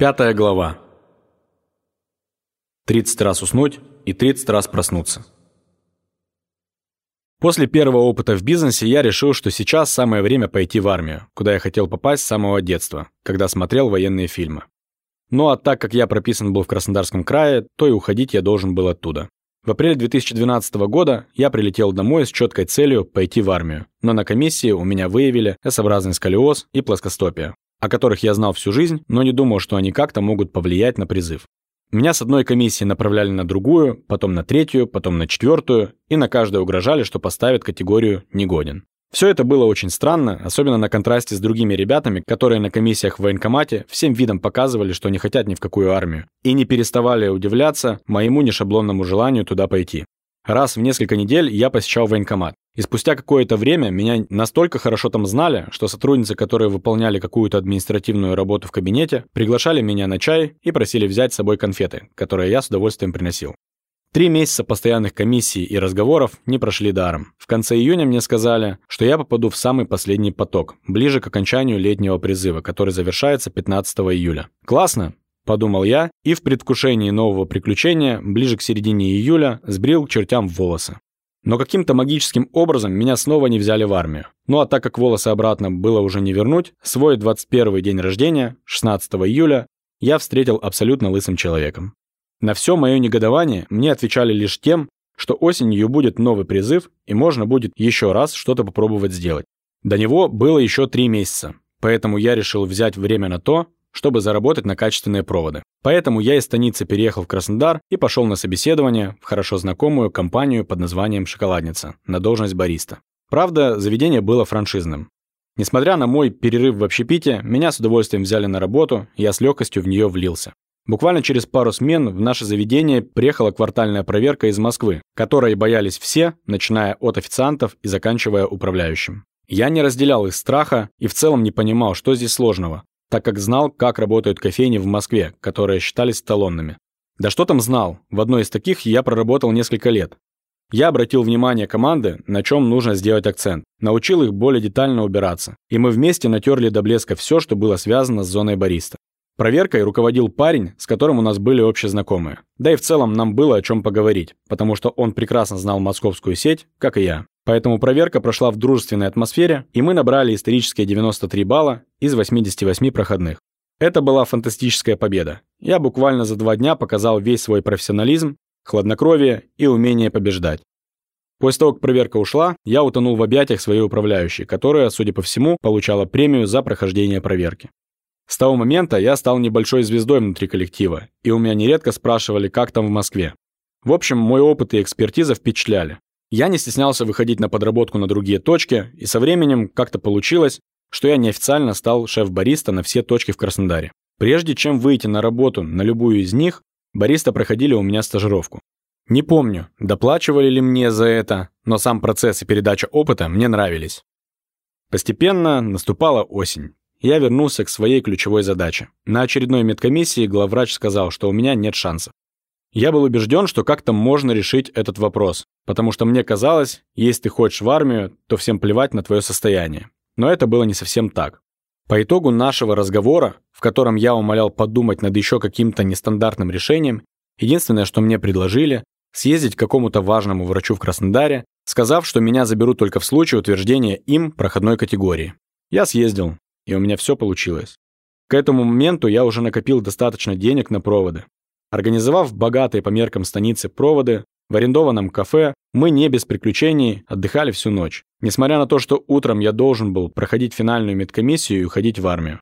Пятая глава. 30 раз уснуть и 30 раз проснуться. После первого опыта в бизнесе я решил, что сейчас самое время пойти в армию, куда я хотел попасть с самого детства, когда смотрел военные фильмы. Ну а так как я прописан был в Краснодарском крае, то и уходить я должен был оттуда. В апреле 2012 года я прилетел домой с четкой целью пойти в армию, но на комиссии у меня выявили S-образный сколиоз и плоскостопие, о которых я знал всю жизнь, но не думал, что они как-то могут повлиять на призыв. Меня с одной комиссии направляли на другую, потом на третью, потом на четвертую, и на каждой угрожали, что поставят категорию «негоден». Все это было очень странно, особенно на контрасте с другими ребятами, которые на комиссиях в военкомате всем видом показывали, что не хотят ни в какую армию, и не переставали удивляться моему нешаблонному желанию туда пойти. Раз в несколько недель я посещал военкомат. И спустя какое-то время меня настолько хорошо там знали, что сотрудницы, которые выполняли какую-то административную работу в кабинете, приглашали меня на чай и просили взять с собой конфеты, которые я с удовольствием приносил. Три месяца постоянных комиссий и разговоров не прошли даром. В конце июня мне сказали, что я попаду в самый последний поток, ближе к окончанию летнего призыва, который завершается 15 июля. Классно, подумал я, и в предвкушении нового приключения, ближе к середине июля, сбрил к чертям волосы. Но каким-то магическим образом меня снова не взяли в армию. Ну а так как волосы обратно было уже не вернуть, свой 21 день рождения, 16 июля, я встретил абсолютно лысым человеком. На все мое негодование мне отвечали лишь тем, что осенью будет новый призыв и можно будет еще раз что-то попробовать сделать. До него было еще три месяца, поэтому я решил взять время на то, чтобы заработать на качественные проводы. Поэтому я из станицы переехал в Краснодар и пошел на собеседование в хорошо знакомую компанию под названием «Шоколадница» на должность бариста. Правда, заведение было франшизным. Несмотря на мой перерыв в общепите, меня с удовольствием взяли на работу, и я с легкостью в нее влился. Буквально через пару смен в наше заведение приехала квартальная проверка из Москвы, которой боялись все, начиная от официантов и заканчивая управляющим. Я не разделял их страха и в целом не понимал, что здесь сложного так как знал, как работают кофейни в Москве, которые считались талонными. Да что там знал, в одной из таких я проработал несколько лет. Я обратил внимание команды, на чем нужно сделать акцент, научил их более детально убираться, и мы вместе натерли до блеска все, что было связано с зоной бариста. Проверкой руководил парень, с которым у нас были общие знакомые. Да и в целом нам было о чем поговорить, потому что он прекрасно знал московскую сеть, как и я. Поэтому проверка прошла в дружественной атмосфере, и мы набрали исторические 93 балла из 88 проходных. Это была фантастическая победа. Я буквально за два дня показал весь свой профессионализм, хладнокровие и умение побеждать. После того, как проверка ушла, я утонул в объятиях своей управляющей, которая, судя по всему, получала премию за прохождение проверки. С того момента я стал небольшой звездой внутри коллектива, и у меня нередко спрашивали, как там в Москве. В общем, мой опыт и экспертиза впечатляли. Я не стеснялся выходить на подработку на другие точки, и со временем как-то получилось, что я неофициально стал шеф-бариста на все точки в Краснодаре. Прежде чем выйти на работу на любую из них, бариста проходили у меня стажировку. Не помню, доплачивали ли мне за это, но сам процесс и передача опыта мне нравились. Постепенно наступала осень. Я вернулся к своей ключевой задаче. На очередной медкомиссии главврач сказал, что у меня нет шансов. Я был убежден, что как-то можно решить этот вопрос, потому что мне казалось, если ты хочешь в армию, то всем плевать на твое состояние. Но это было не совсем так. По итогу нашего разговора, в котором я умолял подумать над еще каким-то нестандартным решением, единственное, что мне предложили, съездить к какому-то важному врачу в Краснодаре, сказав, что меня заберут только в случае утверждения им проходной категории. Я съездил, и у меня все получилось. К этому моменту я уже накопил достаточно денег на проводы, Организовав богатые по меркам станицы проводы, в арендованном кафе мы не без приключений отдыхали всю ночь, несмотря на то, что утром я должен был проходить финальную медкомиссию и уходить в армию.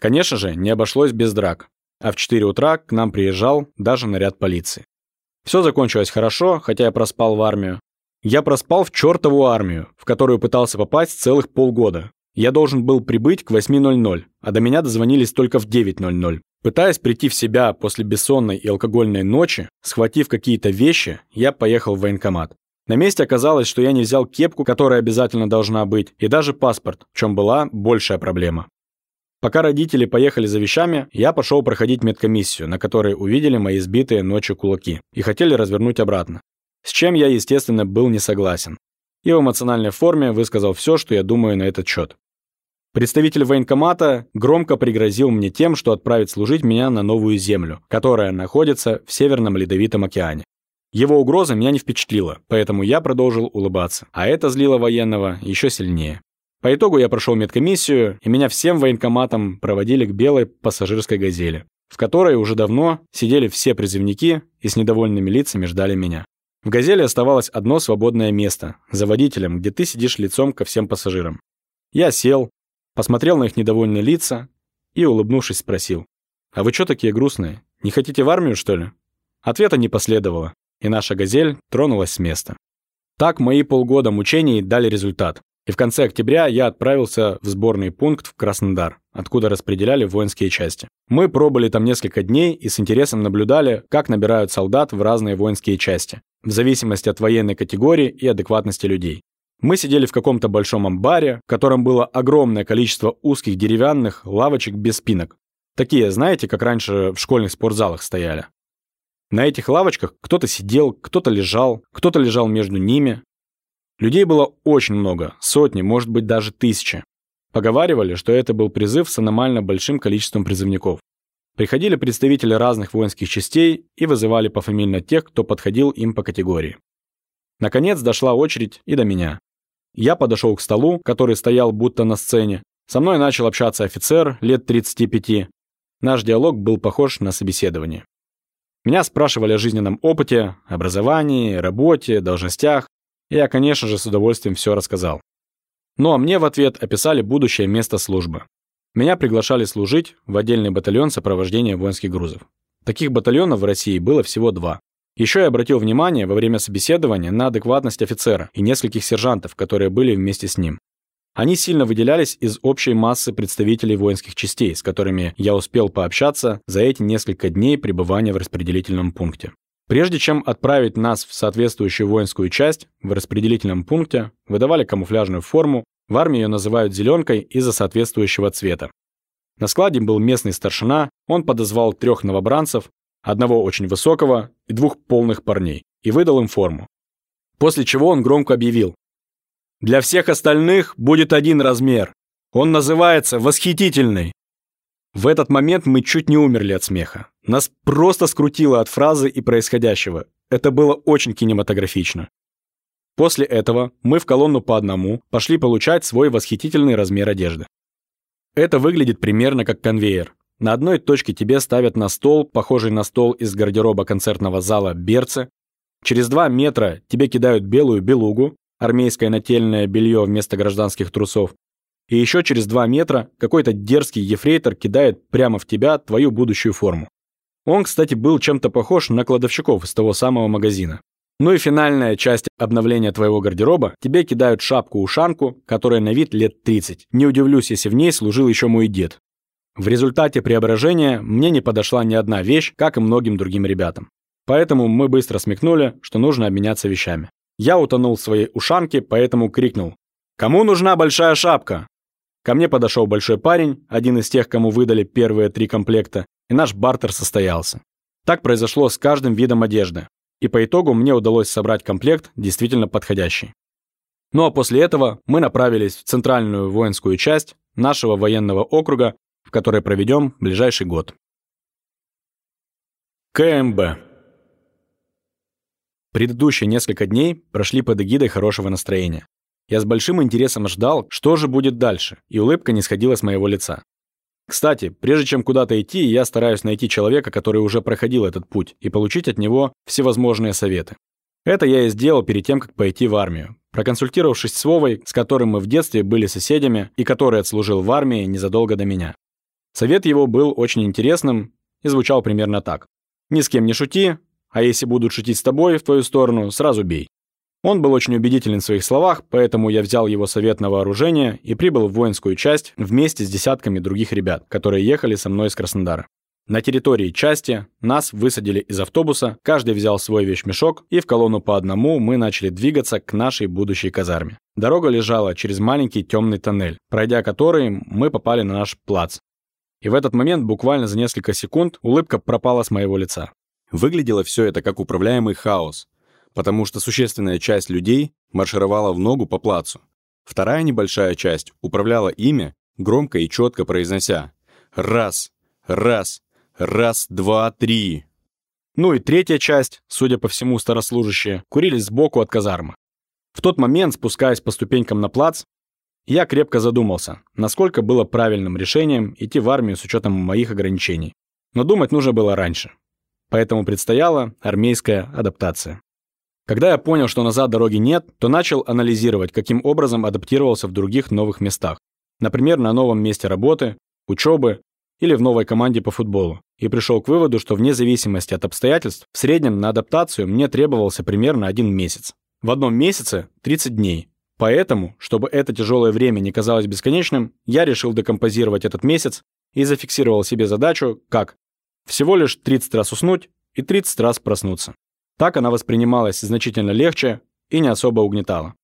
Конечно же, не обошлось без драк, а в 4 утра к нам приезжал даже наряд полиции. Все закончилось хорошо, хотя я проспал в армию. Я проспал в чертову армию, в которую пытался попасть целых полгода. Я должен был прибыть к 8.00, а до меня дозвонились только в 9.00. Пытаясь прийти в себя после бессонной и алкогольной ночи, схватив какие-то вещи, я поехал в военкомат. На месте оказалось, что я не взял кепку, которая обязательно должна быть, и даже паспорт, в чем была большая проблема. Пока родители поехали за вещами, я пошел проходить медкомиссию, на которой увидели мои сбитые ночью кулаки и хотели развернуть обратно. С чем я, естественно, был не согласен. И в эмоциональной форме высказал все, что я думаю на этот счет. Представитель военкомата громко пригрозил мне тем, что отправит служить меня на новую землю, которая находится в Северном Ледовитом океане. Его угроза меня не впечатлила, поэтому я продолжил улыбаться, а это злило военного еще сильнее. По итогу я прошел медкомиссию, и меня всем военкоматом проводили к белой пассажирской «Газели», в которой уже давно сидели все призывники и с недовольными лицами ждали меня. В «Газели» оставалось одно свободное место, за водителем, где ты сидишь лицом ко всем пассажирам. Я сел, посмотрел на их недовольные лица и, улыбнувшись, спросил. «А вы что такие грустные? Не хотите в армию, что ли?» Ответа не последовало, и наша «Газель» тронулась с места. Так мои полгода мучений дали результат. И в конце октября я отправился в сборный пункт в Краснодар, откуда распределяли воинские части. Мы пробыли там несколько дней и с интересом наблюдали, как набирают солдат в разные воинские части, в зависимости от военной категории и адекватности людей. Мы сидели в каком-то большом амбаре, в котором было огромное количество узких деревянных лавочек без спинок. Такие, знаете, как раньше в школьных спортзалах стояли. На этих лавочках кто-то сидел, кто-то лежал, кто-то лежал между ними. Людей было очень много, сотни, может быть даже тысячи. Поговаривали, что это был призыв с аномально большим количеством призывников. Приходили представители разных воинских частей и вызывали пофамильно тех, кто подходил им по категории. Наконец дошла очередь и до меня. Я подошел к столу, который стоял будто на сцене. Со мной начал общаться офицер лет 35. Наш диалог был похож на собеседование. Меня спрашивали о жизненном опыте, образовании, работе, должностях. Я, конечно же, с удовольствием все рассказал. Ну а мне в ответ описали будущее место службы. Меня приглашали служить в отдельный батальон сопровождения воинских грузов. Таких батальонов в России было всего два. Еще я обратил внимание во время собеседования на адекватность офицера и нескольких сержантов, которые были вместе с ним. Они сильно выделялись из общей массы представителей воинских частей, с которыми я успел пообщаться за эти несколько дней пребывания в распределительном пункте. Прежде чем отправить нас в соответствующую воинскую часть, в распределительном пункте выдавали камуфляжную форму, в армии ее называют зеленкой из-за соответствующего цвета. На складе был местный старшина, он подозвал трех новобранцев, одного очень высокого и двух полных парней, и выдал им форму. После чего он громко объявил. «Для всех остальных будет один размер. Он называется «Восхитительный». В этот момент мы чуть не умерли от смеха. Нас просто скрутило от фразы и происходящего. Это было очень кинематографично. После этого мы в колонну по одному пошли получать свой восхитительный размер одежды. Это выглядит примерно как конвейер. На одной точке тебе ставят на стол, похожий на стол из гардероба концертного зала, берцы. Через два метра тебе кидают белую белугу, армейское нательное белье вместо гражданских трусов. И еще через два метра какой-то дерзкий ефрейтор кидает прямо в тебя твою будущую форму. Он, кстати, был чем-то похож на кладовщиков из того самого магазина. Ну и финальная часть обновления твоего гардероба. Тебе кидают шапку-ушанку, которая на вид лет 30. Не удивлюсь, если в ней служил еще мой дед. В результате преображения мне не подошла ни одна вещь, как и многим другим ребятам. Поэтому мы быстро смекнули, что нужно обменяться вещами. Я утонул в своей ушанке, поэтому крикнул «Кому нужна большая шапка?» Ко мне подошел большой парень, один из тех, кому выдали первые три комплекта, и наш бартер состоялся. Так произошло с каждым видом одежды, и по итогу мне удалось собрать комплект действительно подходящий. Ну а после этого мы направились в центральную воинскую часть нашего военного округа, в которой проведем ближайший год. КМБ. Предыдущие несколько дней прошли под эгидой хорошего настроения. Я с большим интересом ждал, что же будет дальше, и улыбка не сходила с моего лица. Кстати, прежде чем куда-то идти, я стараюсь найти человека, который уже проходил этот путь, и получить от него всевозможные советы. Это я и сделал перед тем, как пойти в армию. Проконсультировавшись с Вовой, с которым мы в детстве были соседями и который отслужил в армии незадолго до меня. Совет его был очень интересным и звучал примерно так. «Ни с кем не шути, а если будут шутить с тобой в твою сторону, сразу бей». Он был очень убедителен в своих словах, поэтому я взял его совет на вооружение и прибыл в воинскую часть вместе с десятками других ребят, которые ехали со мной из Краснодара. На территории части нас высадили из автобуса, каждый взял свой вещмешок, и в колонну по одному мы начали двигаться к нашей будущей казарме. Дорога лежала через маленький темный тоннель, пройдя который мы попали на наш плац, и в этот момент, буквально за несколько секунд, улыбка пропала с моего лица. Выглядело все это как управляемый хаос, потому что существенная часть людей маршировала в ногу по плацу. Вторая небольшая часть управляла ими, громко и четко произнося «Раз, раз, раз, два, три». Ну и третья часть, судя по всему старослужащие, курились сбоку от казармы. В тот момент, спускаясь по ступенькам на плац, я крепко задумался, насколько было правильным решением идти в армию с учетом моих ограничений. Но думать нужно было раньше. Поэтому предстояла армейская адаптация. Когда я понял, что назад дороги нет, то начал анализировать, каким образом адаптировался в других новых местах. Например, на новом месте работы, учебы или в новой команде по футболу. И пришел к выводу, что вне зависимости от обстоятельств, в среднем на адаптацию мне требовался примерно один месяц. В одном месяце 30 дней. Поэтому, чтобы это тяжелое время не казалось бесконечным, я решил декомпозировать этот месяц и зафиксировал себе задачу как всего лишь 30 раз уснуть и 30 раз проснуться. Так она воспринималась значительно легче и не особо угнетала.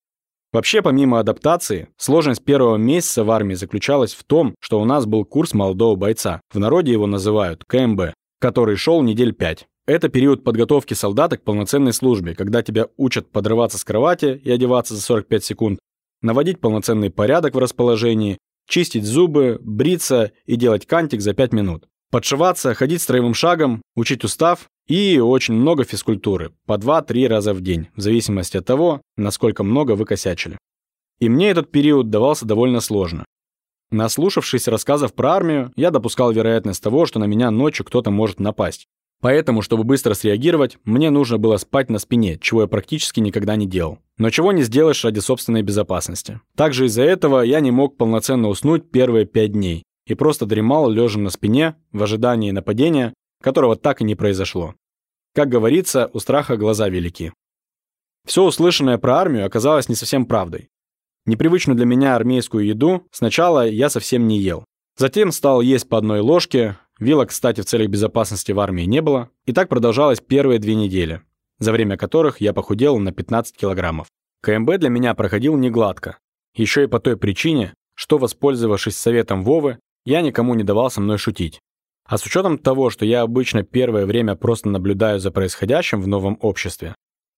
Вообще, помимо адаптации, сложность первого месяца в армии заключалась в том, что у нас был курс молодого бойца, в народе его называют КМБ, который шел недель пять. Это период подготовки солдата к полноценной службе, когда тебя учат подрываться с кровати и одеваться за 45 секунд, наводить полноценный порядок в расположении, чистить зубы, бриться и делать кантик за 5 минут. Подшиваться, ходить строевым шагом, учить устав и очень много физкультуры, по 2-3 раза в день, в зависимости от того, насколько много вы косячили. И мне этот период давался довольно сложно. Наслушавшись рассказов про армию, я допускал вероятность того, что на меня ночью кто-то может напасть. Поэтому, чтобы быстро среагировать, мне нужно было спать на спине, чего я практически никогда не делал. Но чего не сделаешь ради собственной безопасности. Также из-за этого я не мог полноценно уснуть первые пять дней и просто дремал, лежа на спине, в ожидании нападения, которого так и не произошло. Как говорится, у страха глаза велики. Все услышанное про армию оказалось не совсем правдой. Непривычную для меня армейскую еду сначала я совсем не ел. Затем стал есть по одной ложке, вилок, кстати, в целях безопасности в армии не было, и так продолжалось первые две недели, за время которых я похудел на 15 килограммов. КМБ для меня проходил не гладко, еще и по той причине, что, воспользовавшись советом Вовы, я никому не давал со мной шутить. А с учетом того, что я обычно первое время просто наблюдаю за происходящим в новом обществе,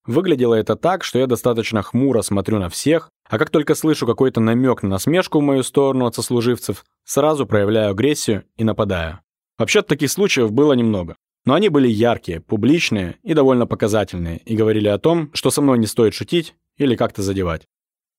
выглядело это так, что я достаточно хмуро смотрю на всех, а как только слышу какой-то намек на насмешку в мою сторону от сослуживцев, сразу проявляю агрессию и нападаю. Вообще таких случаев было немного. Но они были яркие, публичные и довольно показательные, и говорили о том, что со мной не стоит шутить или как-то задевать.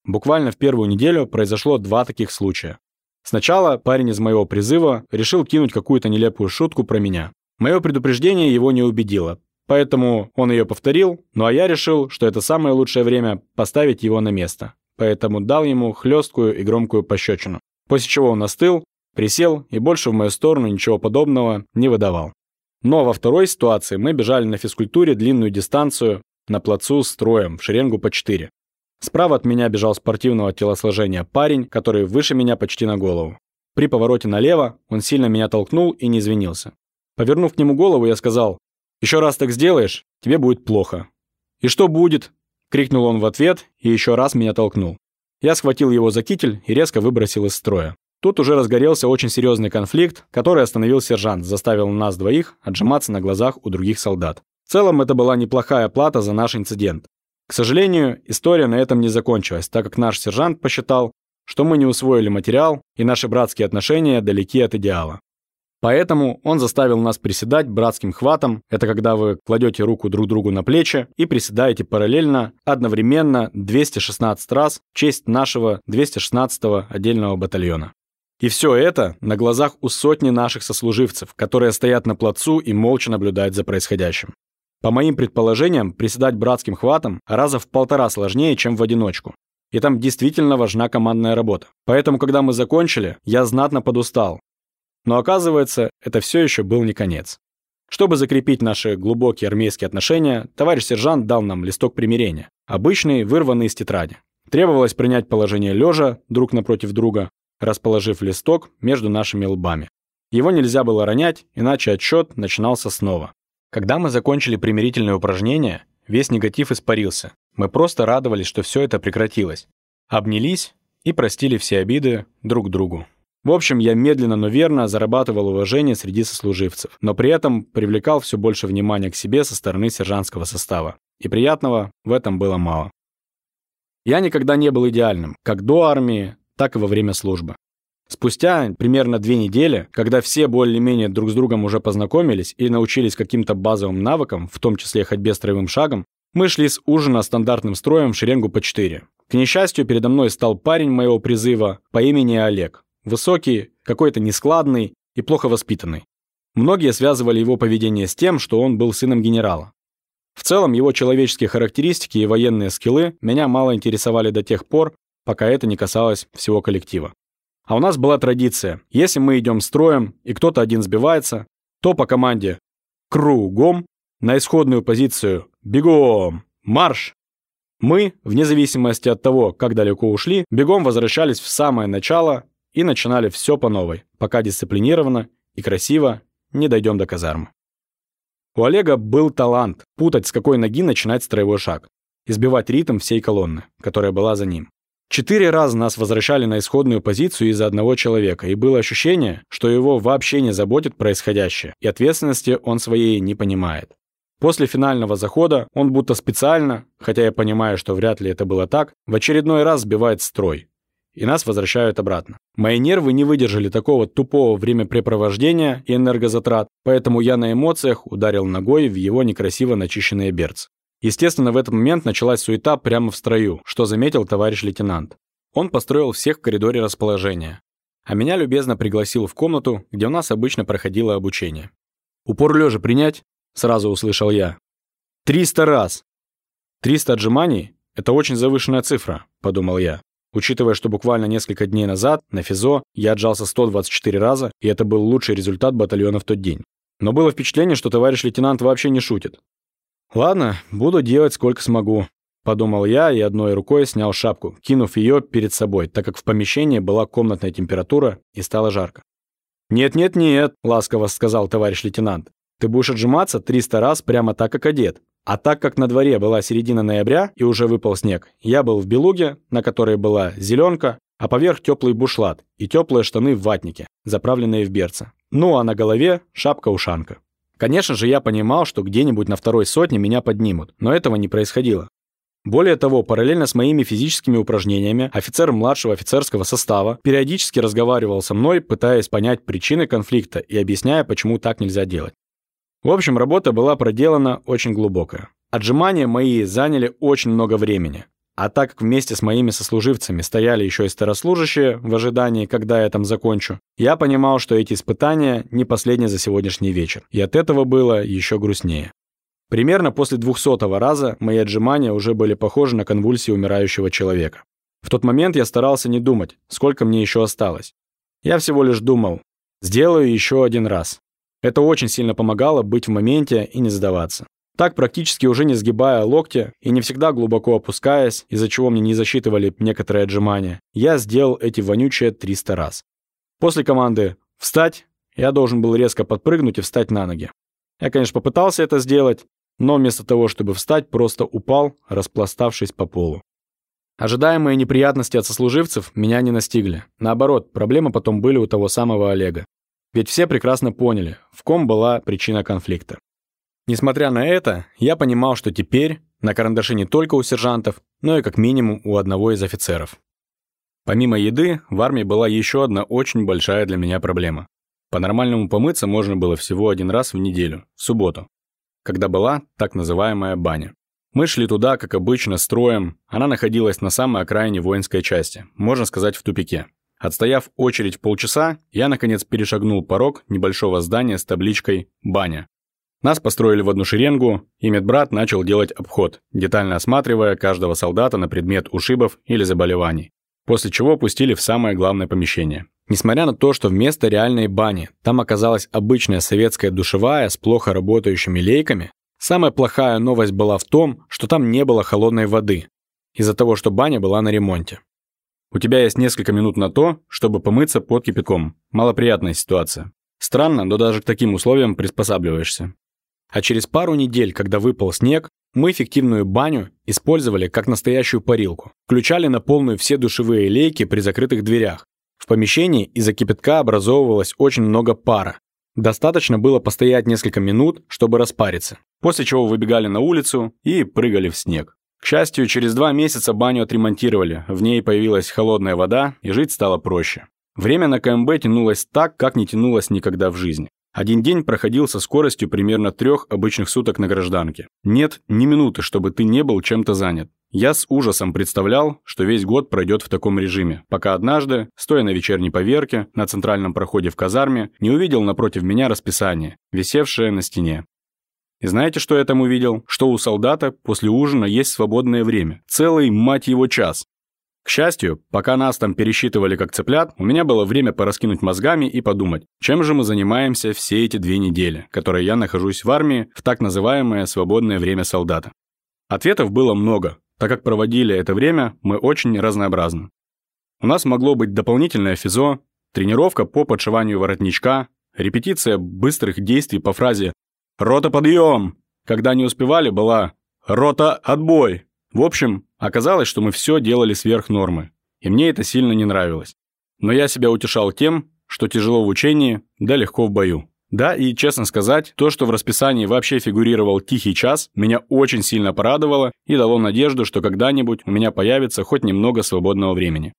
Буквально в первую неделю произошло два таких случая. Сначала парень из моего призыва решил кинуть какую-то нелепую шутку про меня. Мое предупреждение его не убедило, поэтому он ее повторил, ну а я решил, что это самое лучшее время поставить его на место. Поэтому дал ему хлесткую и громкую пощечину. После чего он остыл, присел и больше в мою сторону ничего подобного не выдавал. Но во второй ситуации мы бежали на физкультуре длинную дистанцию на плацу строем в шеренгу по 4. Справа от меня бежал спортивного телосложения парень, который выше меня почти на голову. При повороте налево он сильно меня толкнул и не извинился. Повернув к нему голову, я сказал, «Еще раз так сделаешь, тебе будет плохо». «И что будет?» — крикнул он в ответ и еще раз меня толкнул. Я схватил его за китель и резко выбросил из строя. Тут уже разгорелся очень серьезный конфликт, который остановил сержант, заставил нас двоих отжиматься на глазах у других солдат. В целом это была неплохая плата за наш инцидент. К сожалению, история на этом не закончилась, так как наш сержант посчитал, что мы не усвоили материал и наши братские отношения далеки от идеала. Поэтому он заставил нас приседать братским хватом, это когда вы кладете руку друг другу на плечи и приседаете параллельно, одновременно 216 раз в честь нашего 216-го отдельного батальона. И все это на глазах у сотни наших сослуживцев, которые стоят на плацу и молча наблюдают за происходящим. По моим предположениям, приседать братским хватом раза в полтора сложнее, чем в одиночку. И там действительно важна командная работа. Поэтому, когда мы закончили, я знатно подустал. Но оказывается, это все еще был не конец. Чтобы закрепить наши глубокие армейские отношения, товарищ сержант дал нам листок примирения, обычный, вырванный из тетради. Требовалось принять положение лежа друг напротив друга, расположив листок между нашими лбами. Его нельзя было ронять, иначе отсчет начинался снова. Когда мы закончили примирительное упражнение, весь негатив испарился. Мы просто радовались, что все это прекратилось. Обнялись и простили все обиды друг другу. В общем, я медленно, но верно зарабатывал уважение среди сослуживцев, но при этом привлекал все больше внимания к себе со стороны сержантского состава. И приятного в этом было мало. Я никогда не был идеальным, как до армии, так и во время службы. Спустя примерно две недели, когда все более-менее друг с другом уже познакомились и научились каким-то базовым навыкам, в том числе ходьбе строевым шагом, мы шли с ужина стандартным строем в шеренгу по четыре. К несчастью, передо мной стал парень моего призыва по имени Олег. Высокий, какой-то нескладный и плохо воспитанный. Многие связывали его поведение с тем, что он был сыном генерала. В целом, его человеческие характеристики и военные скиллы меня мало интересовали до тех пор, пока это не касалось всего коллектива. А у нас была традиция, если мы идем строем и кто-то один сбивается, то по команде «кругом» на исходную позицию «бегом! Марш!» Мы, вне зависимости от того, как далеко ушли, бегом возвращались в самое начало и начинали все по новой, пока дисциплинированно и красиво не дойдем до казармы. У Олега был талант путать, с какой ноги начинать строевой шаг, избивать ритм всей колонны, которая была за ним. Четыре раза нас возвращали на исходную позицию из-за одного человека, и было ощущение, что его вообще не заботит происходящее, и ответственности он своей не понимает. После финального захода он будто специально, хотя я понимаю, что вряд ли это было так, в очередной раз сбивает строй. И нас возвращают обратно. Мои нервы не выдержали такого тупого времяпрепровождения и энергозатрат, поэтому я на эмоциях ударил ногой в его некрасиво начищенные берцы. Естественно, в этот момент началась суета прямо в строю, что заметил товарищ лейтенант. Он построил всех в коридоре расположения. А меня любезно пригласил в комнату, где у нас обычно проходило обучение. «Упор лежа принять?» – сразу услышал я. «Триста раз!» «Триста отжиманий – это очень завышенная цифра», – подумал я. Учитывая, что буквально несколько дней назад на ФИЗО я отжался 124 раза, и это был лучший результат батальона в тот день. Но было впечатление, что товарищ лейтенант вообще не шутит. «Ладно, буду делать сколько смогу», – подумал я и одной рукой снял шапку, кинув ее перед собой, так как в помещении была комнатная температура и стало жарко. «Нет-нет-нет», – ласково сказал товарищ лейтенант. «Ты будешь отжиматься 300 раз прямо так, как одет. А так как на дворе была середина ноября и уже выпал снег, я был в белуге, на которой была зеленка, а поверх теплый бушлат и теплые штаны в ватнике, заправленные в берцы. Ну а на голове шапка-ушанка. Конечно же, я понимал, что где-нибудь на второй сотне меня поднимут, но этого не происходило. Более того, параллельно с моими физическими упражнениями, офицер младшего офицерского состава периодически разговаривал со мной, пытаясь понять причины конфликта и объясняя, почему так нельзя делать. В общем, работа была проделана очень глубокая. Отжимания мои заняли очень много времени. А так как вместе с моими сослуживцами стояли еще и старослужащие в ожидании, когда я там закончу, я понимал, что эти испытания не последние за сегодняшний вечер. И от этого было еще грустнее. Примерно после двухсотого раза мои отжимания уже были похожи на конвульсии умирающего человека. В тот момент я старался не думать, сколько мне еще осталось. Я всего лишь думал, сделаю еще один раз. Это очень сильно помогало быть в моменте и не сдаваться. Так, практически уже не сгибая локти и не всегда глубоко опускаясь, из-за чего мне не засчитывали некоторые отжимания, я сделал эти вонючие 300 раз. После команды «Встать!» я должен был резко подпрыгнуть и встать на ноги. Я, конечно, попытался это сделать, но вместо того, чтобы встать, просто упал, распластавшись по полу. Ожидаемые неприятности от сослуживцев меня не настигли. Наоборот, проблемы потом были у того самого Олега. Ведь все прекрасно поняли, в ком была причина конфликта. Несмотря на это, я понимал, что теперь на карандаше не только у сержантов, но и как минимум у одного из офицеров. Помимо еды, в армии была еще одна очень большая для меня проблема. По-нормальному помыться можно было всего один раз в неделю, в субботу, когда была так называемая баня. Мы шли туда, как обычно, строем. Она находилась на самой окраине воинской части, можно сказать, в тупике. Отстояв очередь в полчаса, я, наконец, перешагнул порог небольшого здания с табличкой «Баня». Нас построили в одну шеренгу, и медбрат начал делать обход, детально осматривая каждого солдата на предмет ушибов или заболеваний. После чего пустили в самое главное помещение. Несмотря на то, что вместо реальной бани там оказалась обычная советская душевая с плохо работающими лейками, самая плохая новость была в том, что там не было холодной воды, из-за того, что баня была на ремонте. У тебя есть несколько минут на то, чтобы помыться под кипятком. Малоприятная ситуация. Странно, но даже к таким условиям приспосабливаешься. А через пару недель, когда выпал снег, мы эффективную баню использовали как настоящую парилку. Включали на полную все душевые лейки при закрытых дверях. В помещении из-за кипятка образовывалось очень много пара. Достаточно было постоять несколько минут, чтобы распариться, после чего выбегали на улицу и прыгали в снег. К счастью, через два месяца баню отремонтировали, в ней появилась холодная вода и жить стало проще. Время на КМБ тянулось так, как не тянулось никогда в жизни. Один день проходил со скоростью примерно трех обычных суток на гражданке. Нет ни минуты, чтобы ты не был чем-то занят. Я с ужасом представлял, что весь год пройдет в таком режиме, пока однажды, стоя на вечерней поверке на центральном проходе в казарме, не увидел напротив меня расписание, висевшее на стене. И знаете, что я там увидел? Что у солдата после ужина есть свободное время. Целый, мать его, час. К счастью, пока нас там пересчитывали как цыплят, у меня было время пораскинуть мозгами и подумать, чем же мы занимаемся все эти две недели, которые я нахожусь в армии в так называемое свободное время солдата. Ответов было много, так как проводили это время мы очень разнообразно. У нас могло быть дополнительное физо, тренировка по подшиванию воротничка, репетиция быстрых действий по фразе «Рота, подъем!». Когда не успевали, была «Рота, отбой!». В общем, оказалось, что мы все делали сверх нормы, и мне это сильно не нравилось. Но я себя утешал тем, что тяжело в учении, да легко в бою. Да, и честно сказать, то, что в расписании вообще фигурировал «Тихий час», меня очень сильно порадовало и дало надежду, что когда-нибудь у меня появится хоть немного свободного времени.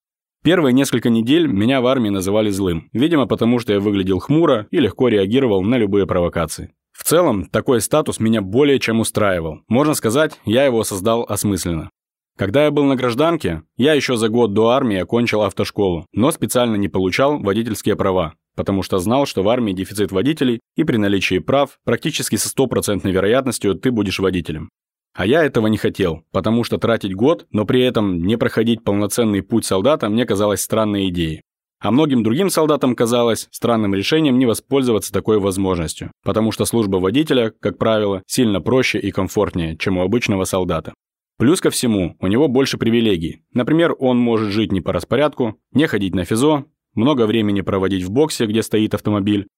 Первые несколько недель меня в армии называли злым, видимо, потому что я выглядел хмуро и легко реагировал на любые провокации. В целом, такой статус меня более чем устраивал. Можно сказать, я его создал осмысленно. Когда я был на гражданке, я еще за год до армии окончил автошколу, но специально не получал водительские права, потому что знал, что в армии дефицит водителей, и при наличии прав практически со стопроцентной вероятностью ты будешь водителем. А я этого не хотел, потому что тратить год, но при этом не проходить полноценный путь солдата мне казалось странной идеей. А многим другим солдатам казалось странным решением не воспользоваться такой возможностью, потому что служба водителя, как правило, сильно проще и комфортнее, чем у обычного солдата. Плюс ко всему, у него больше привилегий. Например, он может жить не по распорядку, не ходить на физо, много времени проводить в боксе, где стоит автомобиль.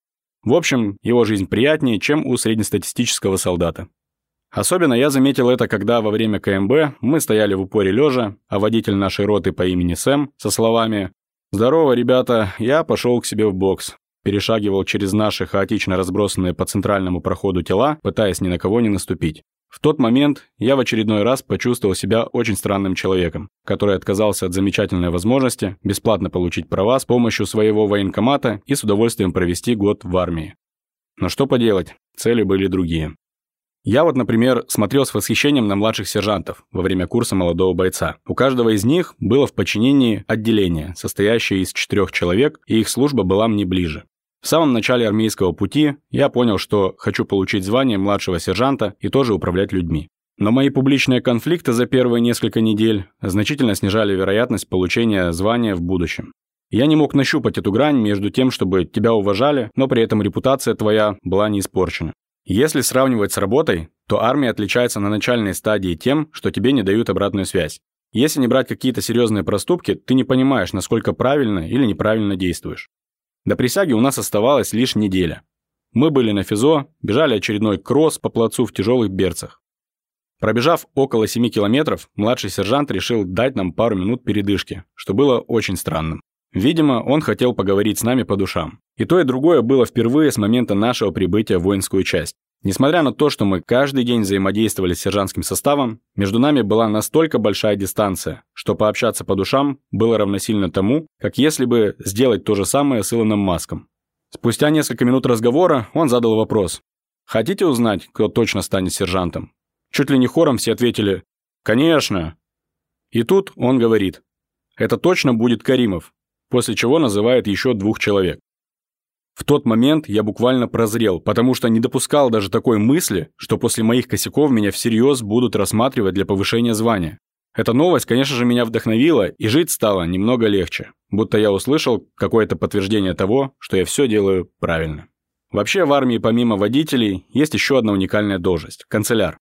В общем, его жизнь приятнее, чем у среднестатистического солдата. Особенно я заметил это, когда во время КМБ мы стояли в упоре лежа, а водитель нашей роты по имени Сэм со словами «Здорово, ребята, я пошел к себе в бокс». Перешагивал через наши хаотично разбросанные по центральному проходу тела, пытаясь ни на кого не наступить. В тот момент я в очередной раз почувствовал себя очень странным человеком, который отказался от замечательной возможности бесплатно получить права с помощью своего военкомата и с удовольствием провести год в армии. Но что поделать, цели были другие. Я вот, например, смотрел с восхищением на младших сержантов во время курса молодого бойца. У каждого из них было в подчинении отделение, состоящее из четырех человек, и их служба была мне ближе. В самом начале армейского пути я понял, что хочу получить звание младшего сержанта и тоже управлять людьми. Но мои публичные конфликты за первые несколько недель значительно снижали вероятность получения звания в будущем. Я не мог нащупать эту грань между тем, чтобы тебя уважали, но при этом репутация твоя была не испорчена. Если сравнивать с работой, то армия отличается на начальной стадии тем, что тебе не дают обратную связь. Если не брать какие-то серьезные проступки, ты не понимаешь, насколько правильно или неправильно действуешь. До присяги у нас оставалась лишь неделя. Мы были на физо, бежали очередной кросс по плацу в тяжелых берцах. Пробежав около 7 километров, младший сержант решил дать нам пару минут передышки, что было очень странным. Видимо, он хотел поговорить с нами по душам. И то, и другое было впервые с момента нашего прибытия в воинскую часть. Несмотря на то, что мы каждый день взаимодействовали с сержантским составом, между нами была настолько большая дистанция, что пообщаться по душам было равносильно тому, как если бы сделать то же самое с Илоном Маском. Спустя несколько минут разговора он задал вопрос. «Хотите узнать, кто точно станет сержантом?» Чуть ли не хором все ответили «Конечно!». И тут он говорит «Это точно будет Каримов, после чего называет еще двух человек. В тот момент я буквально прозрел, потому что не допускал даже такой мысли, что после моих косяков меня всерьез будут рассматривать для повышения звания. Эта новость, конечно же, меня вдохновила, и жить стало немного легче, будто я услышал какое-то подтверждение того, что я все делаю правильно. Вообще в армии помимо водителей есть еще одна уникальная должность – канцеляр.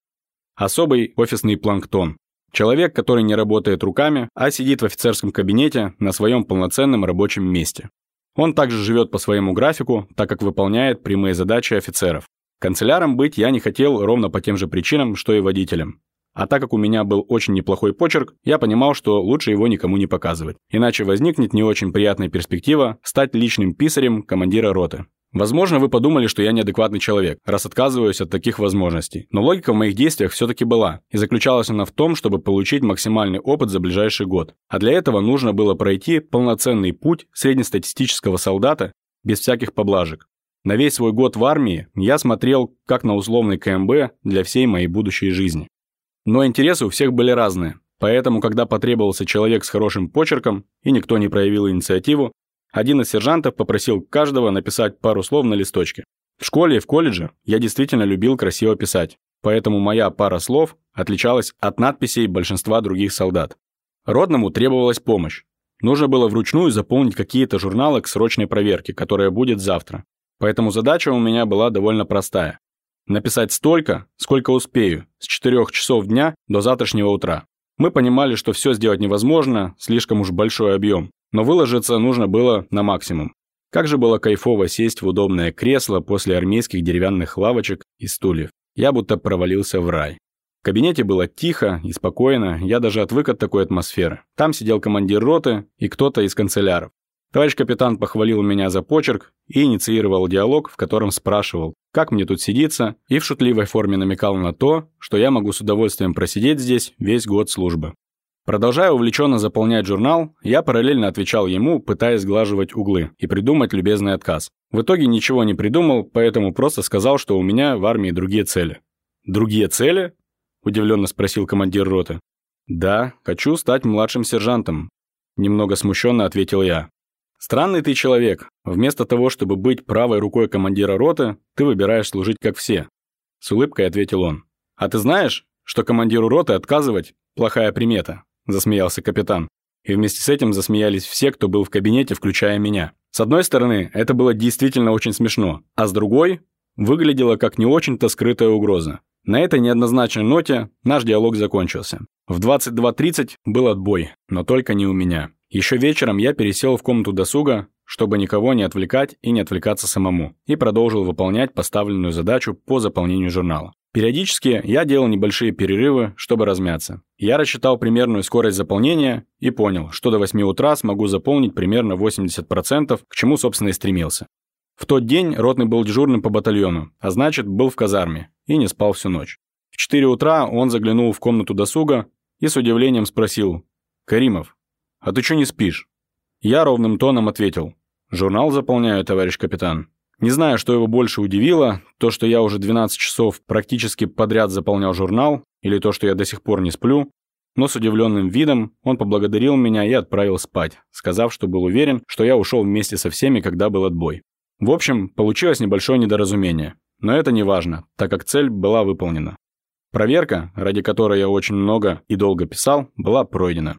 Особый офисный планктон. Человек, который не работает руками, а сидит в офицерском кабинете на своем полноценном рабочем месте. Он также живет по своему графику, так как выполняет прямые задачи офицеров. Канцеляром быть я не хотел ровно по тем же причинам, что и водителем. А так как у меня был очень неплохой почерк, я понимал, что лучше его никому не показывать. Иначе возникнет не очень приятная перспектива стать личным писарем командира роты. Возможно, вы подумали, что я неадекватный человек, раз отказываюсь от таких возможностей. Но логика в моих действиях все-таки была, и заключалась она в том, чтобы получить максимальный опыт за ближайший год. А для этого нужно было пройти полноценный путь среднестатистического солдата без всяких поблажек. На весь свой год в армии я смотрел как на условный КМБ для всей моей будущей жизни. Но интересы у всех были разные, поэтому, когда потребовался человек с хорошим почерком и никто не проявил инициативу, один из сержантов попросил каждого написать пару слов на листочке. В школе и в колледже я действительно любил красиво писать, поэтому моя пара слов отличалась от надписей большинства других солдат. Родному требовалась помощь. Нужно было вручную заполнить какие-то журналы к срочной проверке, которая будет завтра. Поэтому задача у меня была довольно простая. Написать столько, сколько успею, с 4 часов дня до завтрашнего утра. Мы понимали, что все сделать невозможно, слишком уж большой объем, но выложиться нужно было на максимум. Как же было кайфово сесть в удобное кресло после армейских деревянных лавочек и стульев. Я будто провалился в рай. В кабинете было тихо и спокойно, я даже отвык от такой атмосферы. Там сидел командир роты и кто-то из канцеляров. Товарищ капитан похвалил меня за почерк и инициировал диалог, в котором спрашивал, как мне тут сидится, и в шутливой форме намекал на то, что я могу с удовольствием просидеть здесь весь год службы. Продолжая увлеченно заполнять журнал, я параллельно отвечал ему, пытаясь сглаживать углы и придумать любезный отказ. В итоге ничего не придумал, поэтому просто сказал, что у меня в армии другие цели. «Другие цели?» – удивленно спросил командир роты. «Да, хочу стать младшим сержантом», – немного смущенно ответил я. «Странный ты человек. Вместо того, чтобы быть правой рукой командира роты, ты выбираешь служить как все», – с улыбкой ответил он. «А ты знаешь, что командиру роты отказывать – плохая примета?» – засмеялся капитан. И вместе с этим засмеялись все, кто был в кабинете, включая меня. С одной стороны, это было действительно очень смешно, а с другой – выглядело как не очень-то скрытая угроза. На этой неоднозначной ноте наш диалог закончился. В 22.30 был отбой, но только не у меня. Еще вечером я пересел в комнату досуга, чтобы никого не отвлекать и не отвлекаться самому, и продолжил выполнять поставленную задачу по заполнению журнала. Периодически я делал небольшие перерывы, чтобы размяться. Я рассчитал примерную скорость заполнения и понял, что до 8 утра смогу заполнить примерно 80%, к чему, собственно, и стремился. В тот день ротный был дежурным по батальону, а значит, был в казарме и не спал всю ночь. В 4 утра он заглянул в комнату досуга и с удивлением спросил «Каримов, а ты что не спишь?» Я ровным тоном ответил «Журнал заполняю, товарищ капитан». Не знаю, что его больше удивило, то, что я уже 12 часов практически подряд заполнял журнал, или то, что я до сих пор не сплю, но с удивленным видом он поблагодарил меня и отправил спать, сказав, что был уверен, что я ушел вместе со всеми, когда был отбой. В общем, получилось небольшое недоразумение. Но это не важно, так как цель была выполнена. Проверка, ради которой я очень много и долго писал, была пройдена.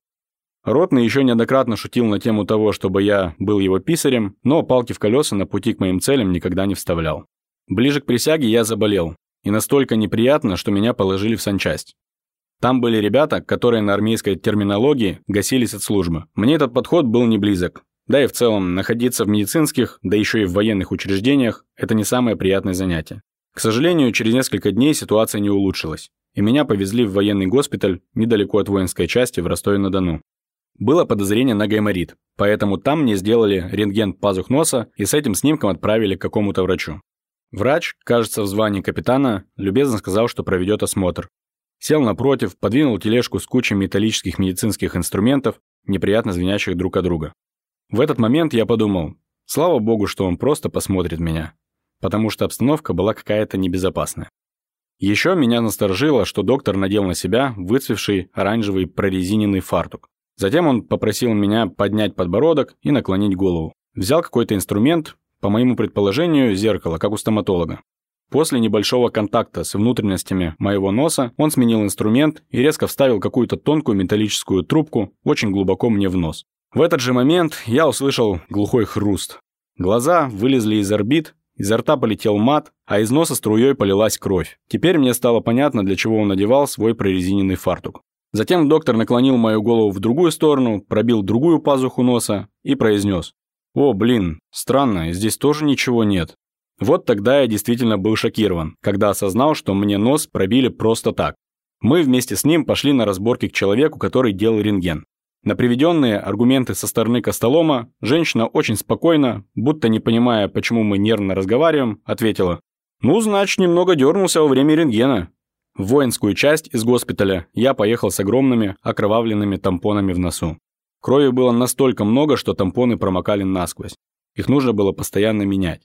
Ротный еще неоднократно шутил на тему того, чтобы я был его писарем, но палки в колеса на пути к моим целям никогда не вставлял. Ближе к присяге я заболел. И настолько неприятно, что меня положили в санчасть. Там были ребята, которые на армейской терминологии гасились от службы. Мне этот подход был не близок. Да и в целом, находиться в медицинских, да еще и в военных учреждениях – это не самое приятное занятие. К сожалению, через несколько дней ситуация не улучшилась, и меня повезли в военный госпиталь недалеко от воинской части в Ростове-на-Дону. Было подозрение на гайморит, поэтому там мне сделали рентген пазух носа и с этим снимком отправили к какому-то врачу. Врач, кажется, в звании капитана, любезно сказал, что проведет осмотр. Сел напротив, подвинул тележку с кучей металлических медицинских инструментов, неприятно звенящих друг от друга. В этот момент я подумал, слава богу, что он просто посмотрит меня, потому что обстановка была какая-то небезопасная. Еще меня насторожило, что доктор надел на себя выцвевший оранжевый прорезиненный фартук. Затем он попросил меня поднять подбородок и наклонить голову. Взял какой-то инструмент, по моему предположению, зеркало, как у стоматолога. После небольшого контакта с внутренностями моего носа он сменил инструмент и резко вставил какую-то тонкую металлическую трубку очень глубоко мне в нос. В этот же момент я услышал глухой хруст. Глаза вылезли из орбит, изо рта полетел мат, а из носа струей полилась кровь. Теперь мне стало понятно, для чего он надевал свой прорезиненный фартук. Затем доктор наклонил мою голову в другую сторону, пробил другую пазуху носа и произнес. «О, блин, странно, здесь тоже ничего нет». Вот тогда я действительно был шокирован, когда осознал, что мне нос пробили просто так. Мы вместе с ним пошли на разборки к человеку, который делал рентген. На приведенные аргументы со стороны Костолома женщина очень спокойно, будто не понимая, почему мы нервно разговариваем, ответила «Ну, значит, немного дернулся во время рентгена». В воинскую часть из госпиталя я поехал с огромными окровавленными тампонами в носу. Крови было настолько много, что тампоны промокали насквозь. Их нужно было постоянно менять.